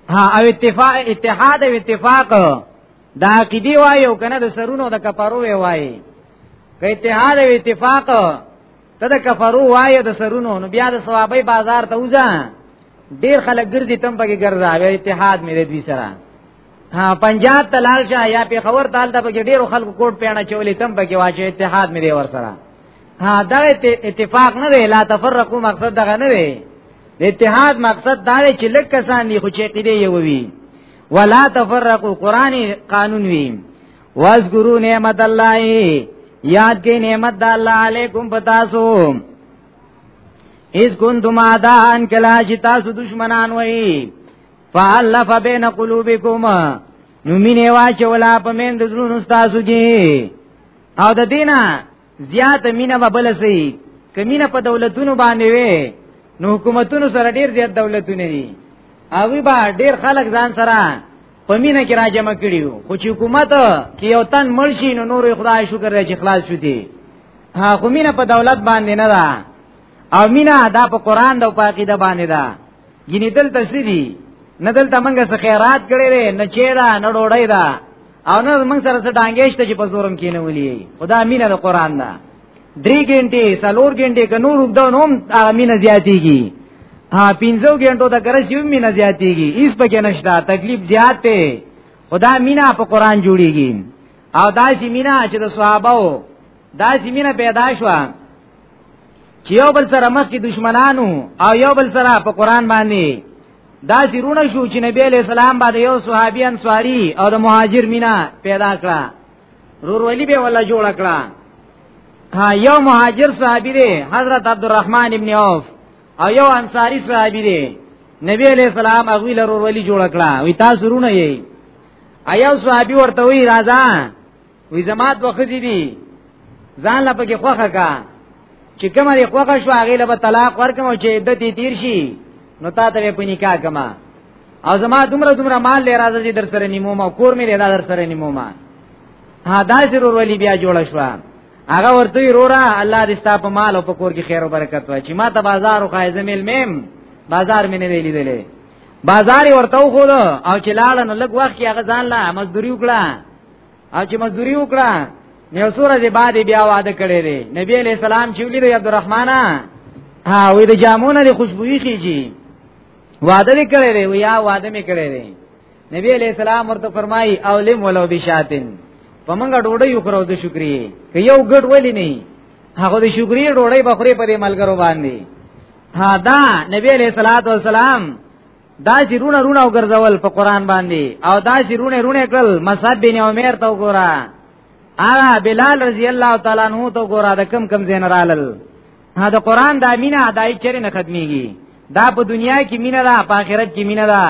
ها او اتفاق اتحاد او اتفاق دا عقیدی وایو کنه د سرونو د کفارو وایي که اتحاد او اتفاق ته د کفارو وایي د سرونو نو بیا د ثوابي بازار ته وځه ډیر خلک ګرځي تم پکې ګرځا بیا اتحاد مې دوی سره ها پنجاب ته لال شه یا په خبر تال ته پکې ډیر خلکو کوټ پیانه چولې تم پکې واچې اتحاد مې دی ور سره ها دا اتفاق نه دی لا تفرقو مقصد دغه نه دی د اتحاد مقصد دا دی چې لکه سان دي خو چې قیدې یو وي ولا تفرقوا قران قانون وی واذکروا نعمت الله یاد کې نعمت د الله علیکم پتاسو اس کنتم آدان کلا چې تاسو دشمنان وای فالف بین قلوبکم نو مینه واچولا په مین د زړونو تاسو کې او د دینه زیات مینه به بل سي کمینه په دولتونو باندې وي نو حکومتونو سره ډیر زیات دولتونه دي هغه به ډیر خلک ځان سره په مینه کې راجمع کړیو خو چې حکومت کې یو تن مړ شي نو نور خدای شکر دی چې خلاص شو دي هغه مینه په دولت باندې نه ده او مینه دا په قران د پاکی د باندې ده ګینې دل تسلی نه دلته منګه څه خیرات کړي نه چیرې نه ډوړی ده او نه موږ سره څه ډانګې شته چې په زورم کې نه ولي خدا مینه د قران نه درې ګنټې سلور ګنټې ک نور وګدو نوم مینه زیاتېږي ها پینځو ګنټو د ګرځ یو مینه زیاتېږي هیڅ پکې نشته تکلیف زیات دی خدا مینا په قران جوړیږي او دا چې مینا چې د صحابه دا چې مینا پیدا شو چې یو بل سره مخ کې دشمنانو او یو بل سره په قران باندې دا چې رونه شو چې نبی علیہ السلام باندې یو صحابي انصاری او د مهاجر مینا پیدا کړه رورولي به ولا جوړ کړه ها یو مهاجر صحابي دی حضرت عبدالرحمن ابن عوف او یو انصاری صحابي دی نبی علیہ السلام هغه له رورولي جوړ کړه وی تاسو رونه یې ایو صحابي ورته وی راځه وی زما دوه خزی دي ځان لا پکې خوخه کا چې کومه یې خوخه شو هغه له طلاق ورکم او چې عدت یې تیر شي نو تا ته په نکاح کما او زما دومره دومره مال لې راځي چې در سره نیمو ما کور مې لې در سره نیمو ما ها دا ضرور ولی بیا جوړ شو هغه ورته رورا الله دې ستاسو په مال او په کور کې خیر او برکت وای چې ما ته بازار او خایزه مل مم بازار مې نه ویلې دلې بازار ورته خو او چې لاړ نو لګ وخت هغه ځان لا مزدوري وکړه او چې مزدوري وکړه نو سورې دې باندې بیا واده کړی دی نبی علی السلام چې ولید عبدالرحمن ها وې د جامونه د خوشبوئی کیږي واده دې کړی دی ویا واده مې کړی دی نبی علی السلام ورته فرمایي اولم ولو بشاتن پمنګه ډوډۍ وکړو د شکرې که یو ګډ ولی نه هغه د شکرې ډوډۍ بخوري په دې ملګرو باندې ها دا نبی علیہ الصلوۃ والسلام دا چې رونه رونه وګرځول په قران باندې او دا چې رونه رونه کړل مصعب بن عمر ته وګوره هغه بلال رضی الله تعالی عنہ ته وګوره د کم کم زین رالل دا قران د امینه دای چیرې نه ختميږي دا په دنیا کې مینه ده په آخرت کې مینه ده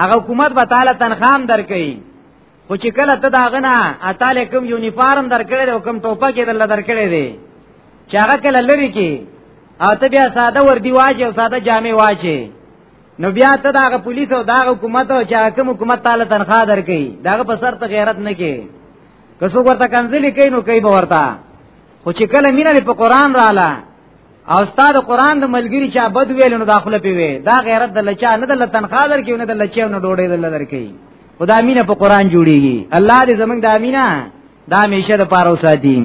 هغه حکومت به تعالی تنخام درکې خو چې کله ته دا غنا اتاله کوم یونیفارم درکړې او کوم ټوپک یې دل درکړې دی چې هغه کله لری کی او ته بیا ساده وردی واچې او ساده جامې واچې نو بیا ته دا غ پولیس او دا حکومت او چې کوم حکومت تعالی تنخواه درکې دا په سر ته غیرت نه کې که څوک ورته کنځلې کوي نو کوي به ورته خو چې کله مینه په قران رااله او استاد قران د ملګری چا بد ویل نو داخله پیوي دا غیرت د لچا نه د تنخواه درکې نه د لچا نه ډوډۍ دل درکې خدا مینه په قران جوړیږي الله دې زمنګ د امینه دا میشه د پاره وساتي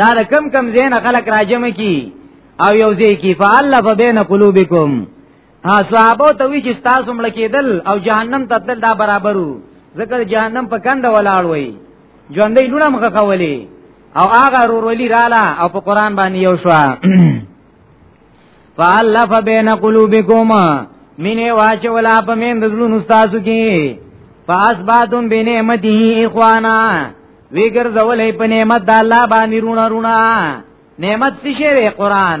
دا د کم کم زین خلق راجم کی او یو ځای کی فعل فبین قلوبکم ها صحابه ته وی چې تاسو مړ کېدل او جهنم ته تل دا برابرو ځکه جهنم په کند ولاړ وای ژوندې لونه مخه کولې او هغه رورولي رااله او په قران باندې یو شو فالف بین قلوبکم مینه واچولا په مین دزلون استاد کی پاس بادم بنعمته اخوانا ویګر زولې په نعمت د الله باندې رونا رونا نعمت څه شی قرآن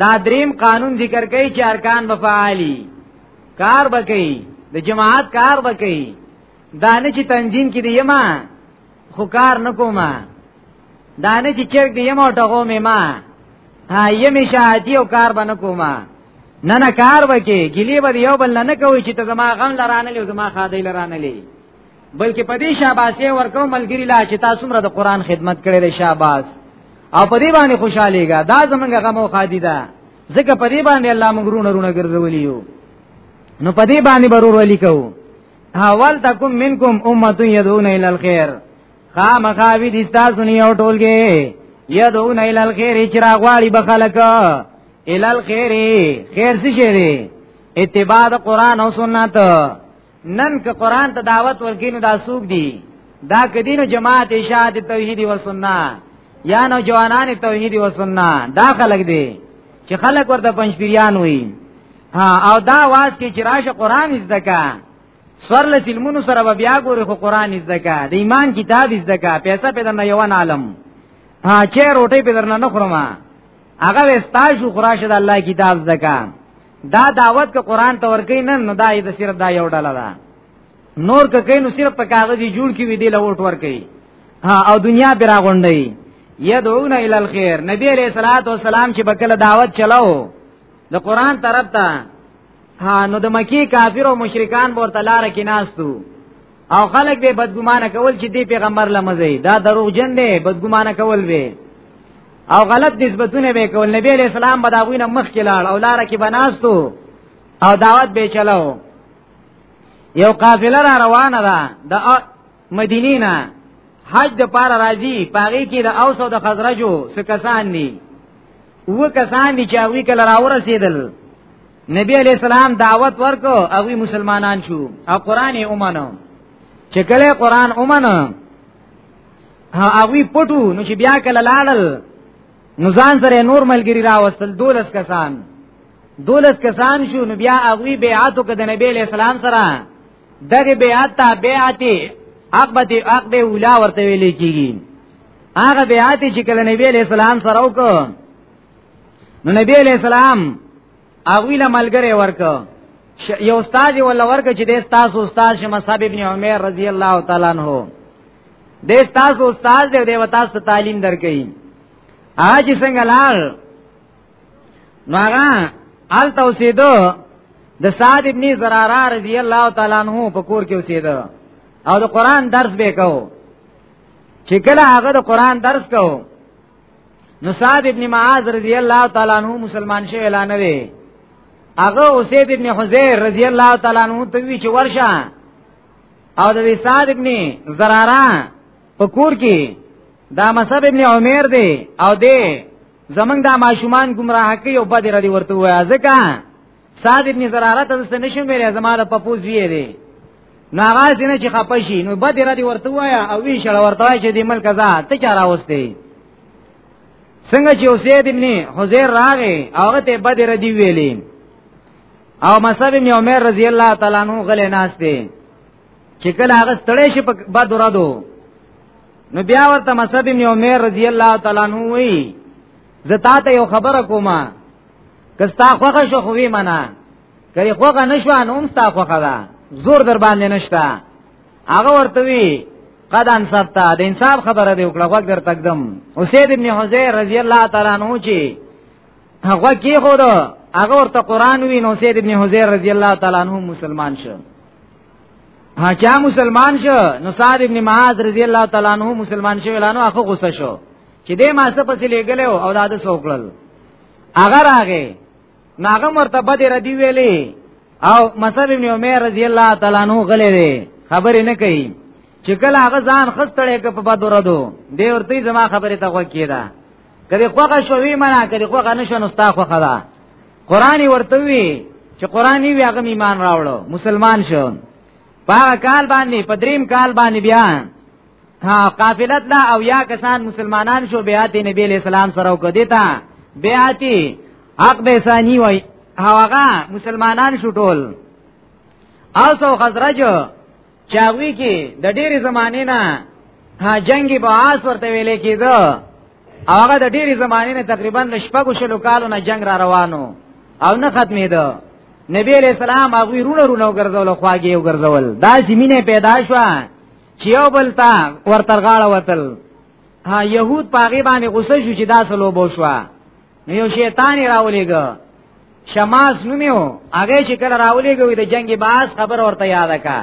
دا دریم قانون ذکر کوي چې ارکان مفعالی کار بکئی د جماعت کار بکئی دانه چې تنظیم کې دی ما خو کار نکوما دانه چې چرګ دی ما ټغو مې ما ها یم شاعتی او کار باندې کوما نه نه کار وکي ګلی به یو بل نه کوي چې ته زما غم لرانه لې زما خادې لرانه لې بلکې په دې شاباسه ورکو ملګری لا چې تاسو مر د قران خدمت کړې ده شاباس او په دې باندې خوشاليږي دا زمونږ غمو خادي ده ځکه په دې باندې الله موږ رونه رونه ګرځولي یو نو په دې باندې برور ولي کو اول تکم منکم امه يدعون الى الخير خامخاوی دي تاسو نه یو ټولګي يدعون الى الخير چې راغواړي بخلک الى الخير خیر څه شي اتباع قرآن او سنت نن که قران ته دعوت ورکینو دا سوق دی دا کدینو جماعت اشاعت توحید و سنت یا نو جوانان توحید و سنت دا خلق دی چې خلق ورته پنځپیریان وي ها او دا واس کې چې راشه قران زده کا سور له علمونو سره بیا ګوري خو قران زده کا د ایمان کتاب زده کا پیسې په دنه یو عالم ها چې روټي په درنه نه خورما هغه وستا شو خراشه د الله کتاب زده کا دا دعوت که قران ته ورګی نه نو دا د صرف دا یو ډله ده نور که کین نو صرف په کاغذي جوړ کی وی دی لوټ ورکی ها او دنیا برا غونډي یدعون الی الخير نبی علیہ الصلوۃ والسلام چې بکله دعوت چلاو د قران طرف ته ها نو د مکی کافر او مشرکان ورته لار کې ناستو او خلک به بدګمانه کول چې دی پیغمبر لمزه دا دروغ جن دی بدګمانه کول به او غلط نسبتونه به کول نبی علیہ السلام به دا غوینه مخ کې لاړ او لار کې بناستو او دعوت به چلاو یو قافله را روانه ده د مدینې نه حج د پاره راځي پاره کې د اوس او د خزرجو څخه کسان دي و کسان دي چې هغه کله راورسېدل نبی علی السلام دعوت ورکو هغه مسلمانان شو او قران یې ومنو چې کله قران ومنو هغه پټو نو چې بیا کله لاړل نو ځان سره نور ملګری راوستل دولس کسان دولس کسان شو نو بیا هغه بیعت وکړ د نبی علی السلام سره دغه بیعت ته بیعت عقبت عقب اولا ورته ویل کیږي هغه بیعت چې کله نبی علیہ السلام سره وکړ نو نبی علیہ السلام هغه له ملګری ورک یو استاد ولا ورک چې د استاد استاد شه مصعب ابن عمر رضی الله تعالی عنہ د استاد استاد دی دی وتا ست تعلیم درکې اج څنګه لال نو هغه آل توسیدو د سعد ابن زراره رضی الله تعالی عنہ په کور کې اوسیدو او د قران درس به کو چې کله هغه د قران درس کو نو سعد ابن معاذ رضی الله تعالی عنہ مسلمان شوی اعلان وی هغه اسید ابن حزیر رضی الله تعالی عنہ ته وی چې ورشه او د وساد ابن زرارا په کور کې دا مصعب ابن عمر دی او دی زمنګ دا ماشومان گمراه کوي او بد ردی ورته وای ځکه صاد ابن زراره ته څه نشم ویل زما د پپوز وی دی ناراض نه چې خپشي نو بد ردی ورته وای او وی شړ ورته وای چې د ملک ځا ته چا راوستي څنګه چې اوسید ابن حزیر راغی هغه ته بد ردی ویلې او مصعب ابن عمر رضی الله تعالی عنہ غلې ناشته چې کله هغه ستړی شي په بد ورځو نو بیا ورته مصعب ابن عمر رضی الله تعالی عنہ وی زتا ته یو خبره کومه کستا خوخه شو خوې منا کله خوخه نشو انوم ستا خوخه ده زور در باندې نشتا هغه ورته وی قد انصفتا د انصاف خبره دی وکړه وخت در تقدم حسین ابن حزیر رضی الله تعالی عنہ چې هغه کې خو دا هغه ورته قران وی نو سید ابن حزیر رضی الله تعالی عنہ مسلمان شو هچا مسلمان شو نو صاد ابن معاذ رضی الله تعالی عنہ مسلمان شو اعلانو هغه غوسه شو چې دې ما څه پسې لګل او دا د سوکړل هغه راغې ناغه مرتبه دې ردی ویلې او مصعب ابن عمر رضی الله تعالی عنہ غلې دې خبرې نه کوي چې کله هغه ځان خستړې ک په بدردو دې ورته زما خبرې ته وکیدا کله خوغه شوی منا کله خوغه نشو نو ستا خوخه ده قران ورته وی چې قران وی هغه ایمان راوړو مسلمان شو په کال باندې پدریم کال باندې بیا ها قافلت لا او یا کسان مسلمانان شو بیا تی نبی علیہ السلام سره کو دیتا بیا تی حق به ثانی وای هغه مسلمانان شو ټول او سو خزرج چاوی کې د ډېری زمانه نه ها جنگي باس ورته ویلې کېده هغه د ډېری زمانه نه تقریبا شپږو شلو کالو نه جنگ را روانو او نه ختمېده نبی علیہ السلام هغه رونه رونه ګرځول خواږه یو ګرځول دا زمينه پیدا شو چې یو بل تا ورترغاړه وتل ها يهود پاغي باندې غوسه شو چې دا سلو بو شو یو شیطان راولېګو شماس نومیو هغه چې کله راولېګو د جنگي باز خبر ورته یاد کا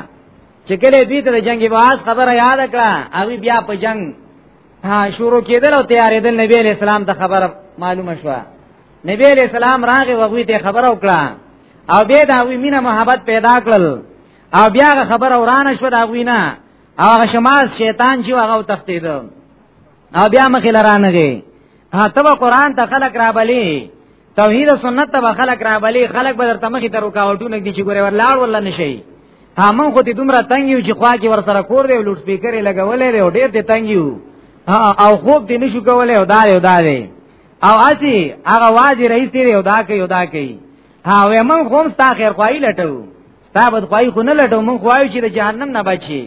چې کله دې ته د جنگي باز خبره یاد کړه هغه بیا په جنگ ها شروع کېدل او تیارېدل نبی علیہ السلام ته خبره معلومه شوه نبی علیہ السلام راغی وغوی ته خبره وکړه او بیا دا وی مینه محبت پیدا کړل او بیا خبره ورانه شو دا وینا هغه شماس شیطان چې هغه تختیدل او بیا مخې لرانه دی ها ته قرآن ته خلق را بلی توحید او سنت ته خلق را بلی خلق به درته مخې ته رکاوټونه دي چې ګوره ورلاړ ولا نشي ها مون خو دې دومره تنګ یو چې خوا کې ور سره کور دی لوډ سپیکر لګولې دی او ډېر دې تنګ یو او خوب دې نشو کولای او دا دی او دا دی او اسی هغه واځي رئیس دی او دا کوي او دا کوي ها وې مون خوم ستا خیر خوای لټو ستا بد خوای خو نه لټو مون خوای چې د جهنم نه بچي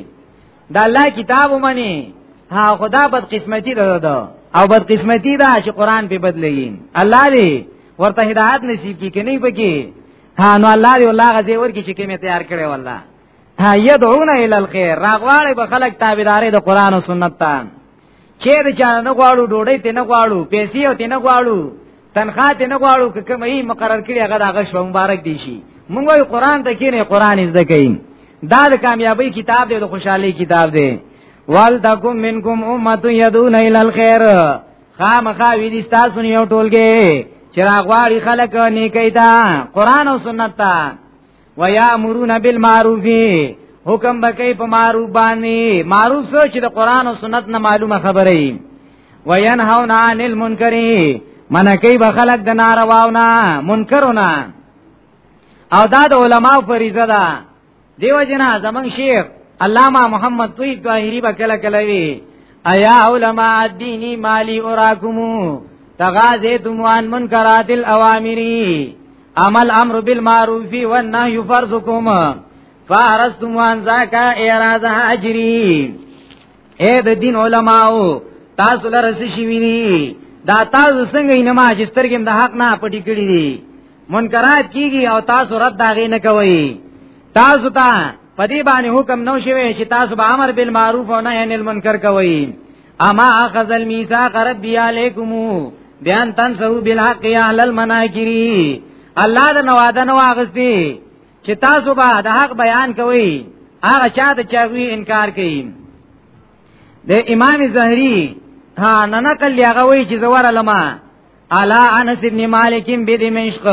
دا الله کتاب ومني ها خدا بد قسمتی ده ده او بد قسمتی ده چې قران په بدلېږي الله دې ورته هدایت نصیب کی کني پکې ها نو الله دې الله غزي ورکی چې کمه تیار کړي والله ها يدعون الى الخير راغواړي به خلک تابعداري د قران او سنت ته چیر چا نه غواړو ډوډۍ ته نه غواړو پیسې او ته نه غواړو تنخوا ته نه غواړو که کومه یې مقرر کړي هغه دغه شو مبارک دی شي مونږ وی قران ته کینې قران زده کین دا د کامیابی کتاب دی د خوشحالي کتاب دی وال تکم منکم امه يدون الى الخير خامخا وی دي تاسو نه یو ټولګه چراغ واړي خلک نیکیتا قران او سنت ته ويامرون بالمعروف حکم بکې په معروف باندې معروف سوچ د قران او سنت نه معلومه خبره ای وینهون عن المنکر من کوي بخلق د نارواونه منکرونه او دا د علماو فریضه ده دیو جنا زمون شیخ علامہ محمد طوی طاهری بکله کله وی ایا علماء الدین مالی اوراکم تغازیتم عن منکرات الاوامری عمل امر بالمعروف والنهي فرض کوم فارستم وان زکا اراده اجری اے د دین علماو تاسو لره څه شي ویني دا تاسو څنګه یې نما چې سترګم د حق نه پټی کړی دي منکرات کیږي او تاسو رد داغې نه کوي تاسو ته پدی باندې حکم نو شوی چې تاسو به امر بالمعروف او نهی عن المنکر کوئ اما اخذ المیثاق ربی علیکم بیان تنسو بالحق اهل المناکری الله د نواده نو اغستی چې تاسو به د حق بیان کوئ هغه چا د چاوی انکار کوي د امام زهری ها نه نقل یغوي چې زوړ علماء الا انس ابن مالک بدمشق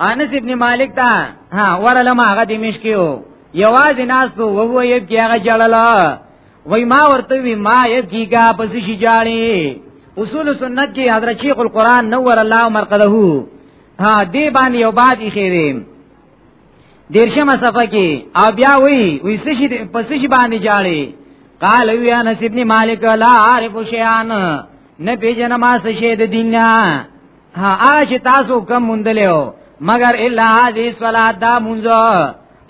انس ابن مالک تا ها ورله ما هغه دمشق یو یواز ناس تو وو یب کی هغه جړلا وای ما ورته وی ما یب کیګه پس شي جاړي اصول سنت کې حضرت شیخ القران نور الله مرقده ها دی باندې یو باد یې خیرې دیرشمه صفه کې او بیا وی وی سشي پس شي باندې جاړي قال وی انس ابن مالک لا عارف شیان نه پیجن ما څه شی د دین نه ها اج تاسو کم مندلو مگر الا هذه صلات دا مونږ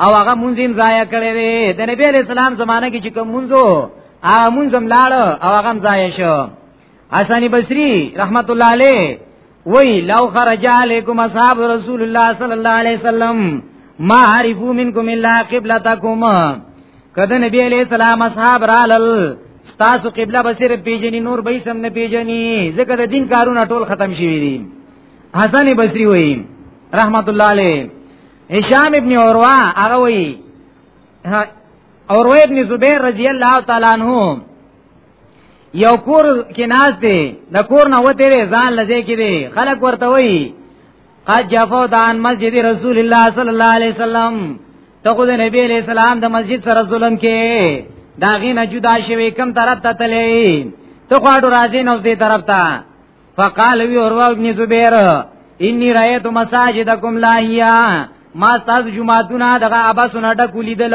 او هغه مونږ هم ضایع کړی وی د نبی علیہ السلام زمانه کې چې کوم مونږ هغه مونږ هم لاړ او هغه هم ضایع شو حسن بصری رحمت الله علیه وی لو خرج علیکم اصحاب رسول الله صلی الله علیه وسلم ما عرفو منکم الا قبلتکم کده نبی علیہ السلام اصحاب رالل تاسو قبله به صرف پیژنی نور به سم نه پیژنی ځکه د دین کارونه ټول ختم شوی دي حسن بصری وی رحمت الله علیه هشام ابن عروه هغه وی عروه ابن زبیر رضی الله تعالی عنہ یو کور کې ناز دی د کور نه وته ځان لځه کې دی خلک ورته وایي قد جفو دان مسجد رسول الله صلی الله علیه وسلم ته خو د نبی علیہ السلام د مسجد سره ظلم کې دا غینه جدا شوی کم طرف ته تلې ته خو اډو راځي نو دې طرف ته فقال وی اور ابن زبیر انی رایت مساجدکم لاهیا ما تاسو جمعهونه دغه اباسونه ډکولیدل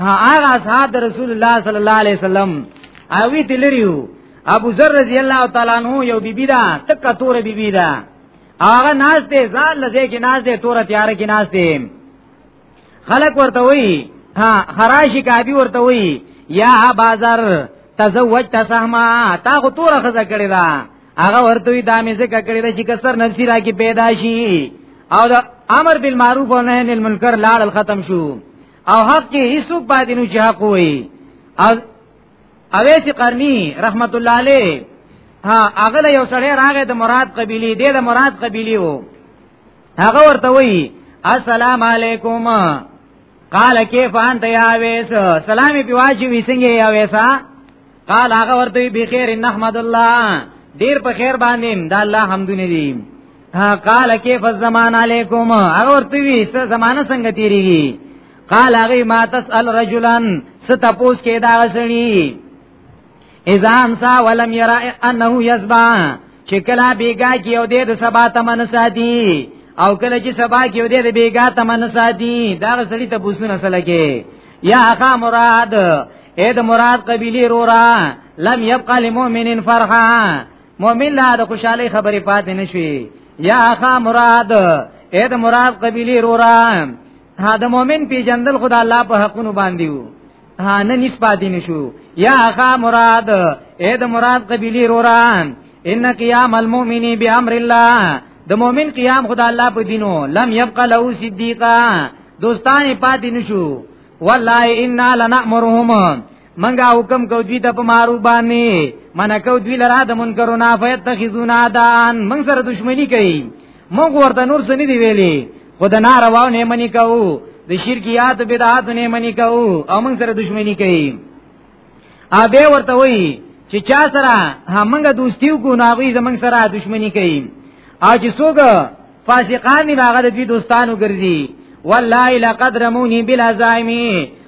هغه اصحاب د رسول الله صلی الله علیه وسلم او وی تلریو ابو ذر رضی الله تعالی عنہ یو بیبی دا تک تور بیبی دا هغه ناز دې ځان لږه کې ناز دې تور تیار کې ناز دې خلق ورته وی ها خراشی کابی ورته وی یا بازار تزوج تسهما تا خو تور خزه کړی دا هغه ورته وی دا مې څه کړی دا چې کسر نفسي را کې پیدا شي او دا امر بالمعروف و نهی عن المنکر لاړ ختم شو او حق کې هیڅوک باندې نو چې حق وي او اوې چې قرنی رحمت الله علیه ها هغه یو سړی راغی د مراد قبیلی دی د مراد قبیلی وو هغه ورته وی السلام علیکم قال کیف انت یا ویس سلامي پیواجی وسنګي یا ویسا قال هغه ورته بخیر نحمد الله ډیر په خیر باندې دا الله حمدونه دي قال کیف الزمان علیکم هغه ورته وی څه زمانہ څنګه تیریږي قال هغه ما تسال رجلا ستپوس کې دا غسړي اذا امسا ولم يرى انه يسبا چې کله بیګا کې او دې د سبا تمن ساتي او کله چې سبا کې او دې د بیګا تمن ساتي دا غسړي ته بوسونه سره کې یا اخا مراد اې د مراد قبيله رورا لم يبقى لمؤمن فرحا مؤمن لا د خوشحالي خبرې پاتې نشوي یا اخا مراد اې د مراد قبيله رورا ها د مؤمن پیجندل خدا الله په حقونو باندې وو ها نه نس پاتې نشو یا اخا مراد اې د مراد قبيله رورا ان قیام المؤمن بامر الله د مؤمن قیام خدا الله په دینو لم يبقى له صدیقا دوستان پاتې نشو والله انا لنامرهم منګه حکم کو دوی ته په مارو باندې من کو دوی لرا د منکرو نه فیت تخذون ادان من سره دښمنی کوي موږ ورته نور سنې دی ویلي خود ناروا نه منی کو د شرکیات بدعات نه منی کو او من سره دښمنی کوي ا به ورته وایي چې چا سره همغه دوستیو کو ناغوی زمنګ سره دښمنی کوي ا چې څوګ فاسقان نه هغه د دوی دوستانو ګرځي والله لقد رموني بالعزائم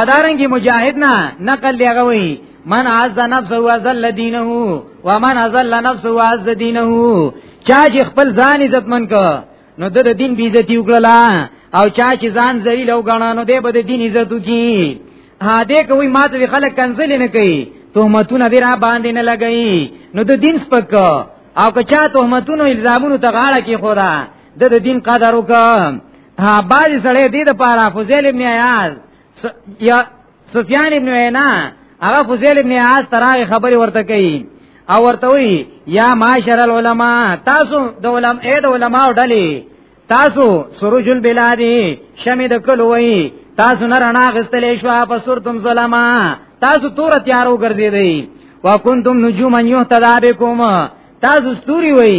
ادارنګي مجاهد نه نقل دی غوي من عز نفسه وذل دینه ومن ذل نفسه وعز دینه چا چې خپل ځان عزت من کو نو د دین بی عزت وکړه او چا چې ځان ذلیل او غنا نو دې بده دین عزت وکي ها دې کوي ماته خلک کنزل نه کوي تهمتونه دې را باندې نه لګي نو د دین سپک او که چا تهمتونو الزامونو ته غاړه کې خورا د دین قدر وکړه ها باج سره دې د پاره فوزیل ابن عیاض یا سفیان ابن عینا هغه فوزیل ابن عیاض تراغه خبري ورته کوي او ورته وی یا معاشر العلماء تاسو د علماء اې د علماء ډلې تاسو سروج البلاد شمه د کلو وی تاسو نه رڼا غستلې شو په سور تم ظلما تاسو تور تیارو ګرځې دی وکنتم نجوم یهتدا بكم تاسو ستوري وی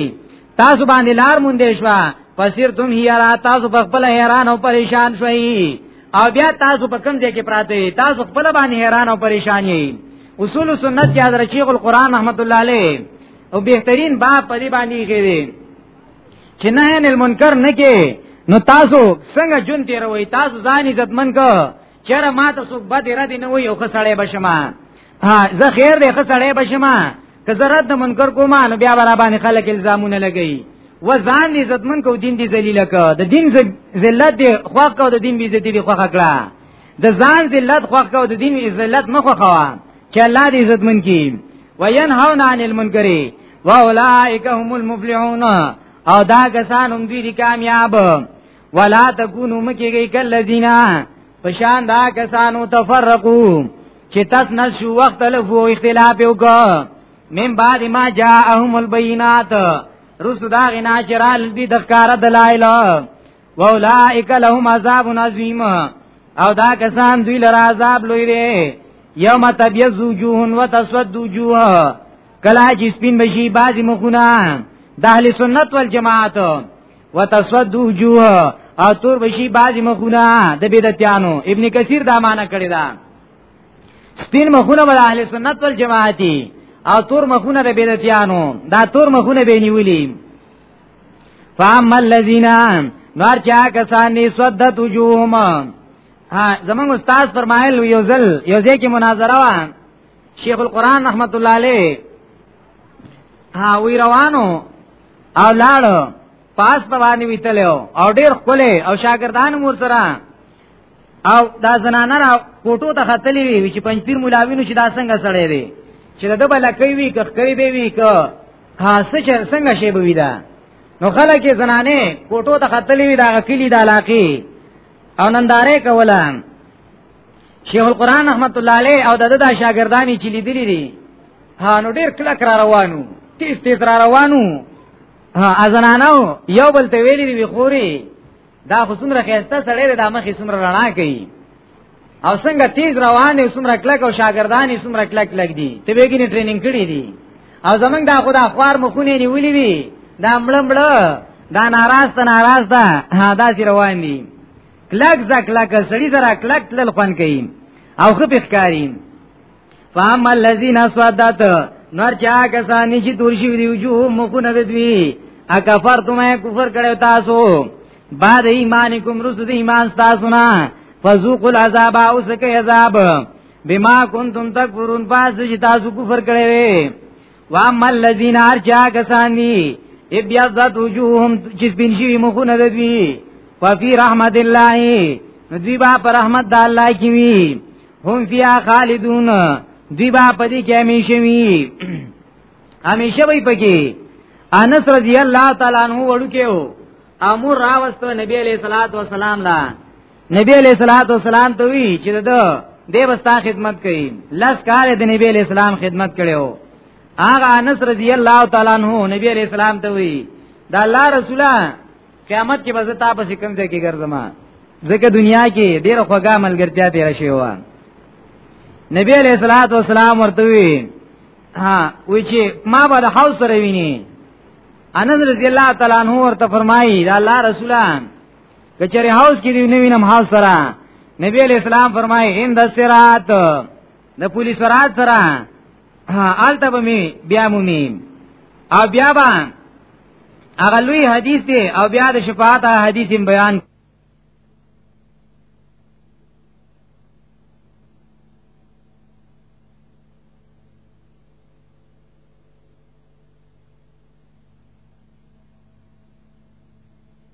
تاسو باندې لار مونږ دې شو پسیر تم هیرا تاسو په خپل حیران او پریشان شوي او بیا تاسو په کوم ځای کې پراته یې تاسو خپل باندې حیران او پریشان یې اصول سنت کې حضرت شیخ القرآن رحمت الله علیه او بهترین باب په دې باندې کې دي چې نه نه منکر نه کې نو تاسو څنګه جون تیروي تاسو ځان عزتمن کو چر ما ته سو بد رد نه وي او خسړې بشما ها زه خیر دې خسړې بشما که زرد منکر کوما نو بیا برا باندې خلک الزامونه لګي و ځان دې عزتمن کو دین دې ذلیل کو د دین ذلت دې خوا کو د دین بیزتی دې خوا کړه د ځان ذلت خوا کو د دین ذلت مخه خوا چې الله دې عزتمن کی وینهون عن المنکر واولائک هم المفلحون او دا کسان هم دې کامیاب ولا تکونو مکیږي کله دینا پشان دا کسانو تفرقو چې تاس نه شو وخت له وو اختلاف وکا من بعد ما جاءهم البينات رسو دا غنا چرال دي د ښکار دلایل واولائک لهم عذاب عظیم او دا کسان دوی لر عذاب لوی دی یوم تبیز وجوه و تسود وجوه کلا چې سپین بشي بازي مخونه د اهل سنت والجماعت وتسود وجوه او تور بشي باج مخونه د بدعتانو ابن کثیر دا معنا کړی دا سپین مخونه ول اهل سنت والجماعتي او تور مخونه د بدعتانو دا تور مخونه به نیولي فاما الذين نار چا کسان ني سودت وجوههم ها زمون استاد فرمایل یو ځل یو ځای کې مناظره وا شیخ القران رحمت الله علیه ها وی روانو او لاړ پاس په باندې ویتلو او ډیر خله او شاګردان مور سره او دا زنانه را کوټو ته خطلې وی چې پنځپیر ملاوینو چې دا څنګه سړی دی چې د بلکې وی کخکری به وی ک خاصه چې څنګه شی به وی دا نو خلک زنانه کوټو ته خطلې وی دا کلی د علاقې او ننداره کوله شیخ القران رحمت الله علیه او د دغه شاګردانی چې لیدلی دي ها نو ډیر کله کرا روانو تیز تیز را روانو ها ازنانو یو بل ته ویلی دی خوري دا خو څومره خسته سړی د مخې څومره رڼا کوي او څنګه تیز روان او څومره کلک او شاګردان یې څومره کلک لګ دي ته وګینه ټریننګ کړی دي او زمنګ دا خدا خوار مخونه نیولې وي دا مړ مړ دا ناراض ته ناراض ده ها دا روان دي کلک ځک لکه سړی سره کلک تل خوان کوي او خو بخکاری فام الذین اسودات نور چا کسانی چې دور شي دی وجو مخونه دوی اکفرتم کفر کړو تاسو بعد ایمانکم رسد ایمان تاسو نه فذوقوا العذاب اوس کې عذاب بما کنتم تکفرون پاس چې تاسو کفر کړی واما الذين ارجا کسانی ابيضت وجوههم جس بن شي مخونه د دوی ففي رحمت الله دوی با پر رحمت د الله کی وی هم فيها خالدون دوی با پدې کې همیشه وی همیشه وی پکې انس رضی الله تعالی عنہ وړو کې او امر راوستو نبی علیہ الصلوۃ والسلام لا نبی علیہ الصلوۃ والسلام ته وی چې دا دی وستا خدمت کوي لس کال د نبی علیہ السلام خدمت کړو هغه انس رضی الله تعالی عنہ نبی علیہ السلام ته وی دا الله رسوله قیامت کې به تا پسې کوم ځای کې ګرځم ځکه دنیا کې ډېر خوږه ملګرتیا تیر شي و نبی علیہ الصلوۃ والسلام ورته وی ها وی چې ما به د حوض سره ویني انس رضی الله تعالی عنہ ورته فرمایي دا الله رسوله کچره هاوس کې دی نو وینم هاوس سره نبی علیہ السلام فرمای هند سرات د پولیس سرات سره آلته به می بیا مومي او بیا به هغه لوی حدیث دی او بیا د شفاعت حدیث بیان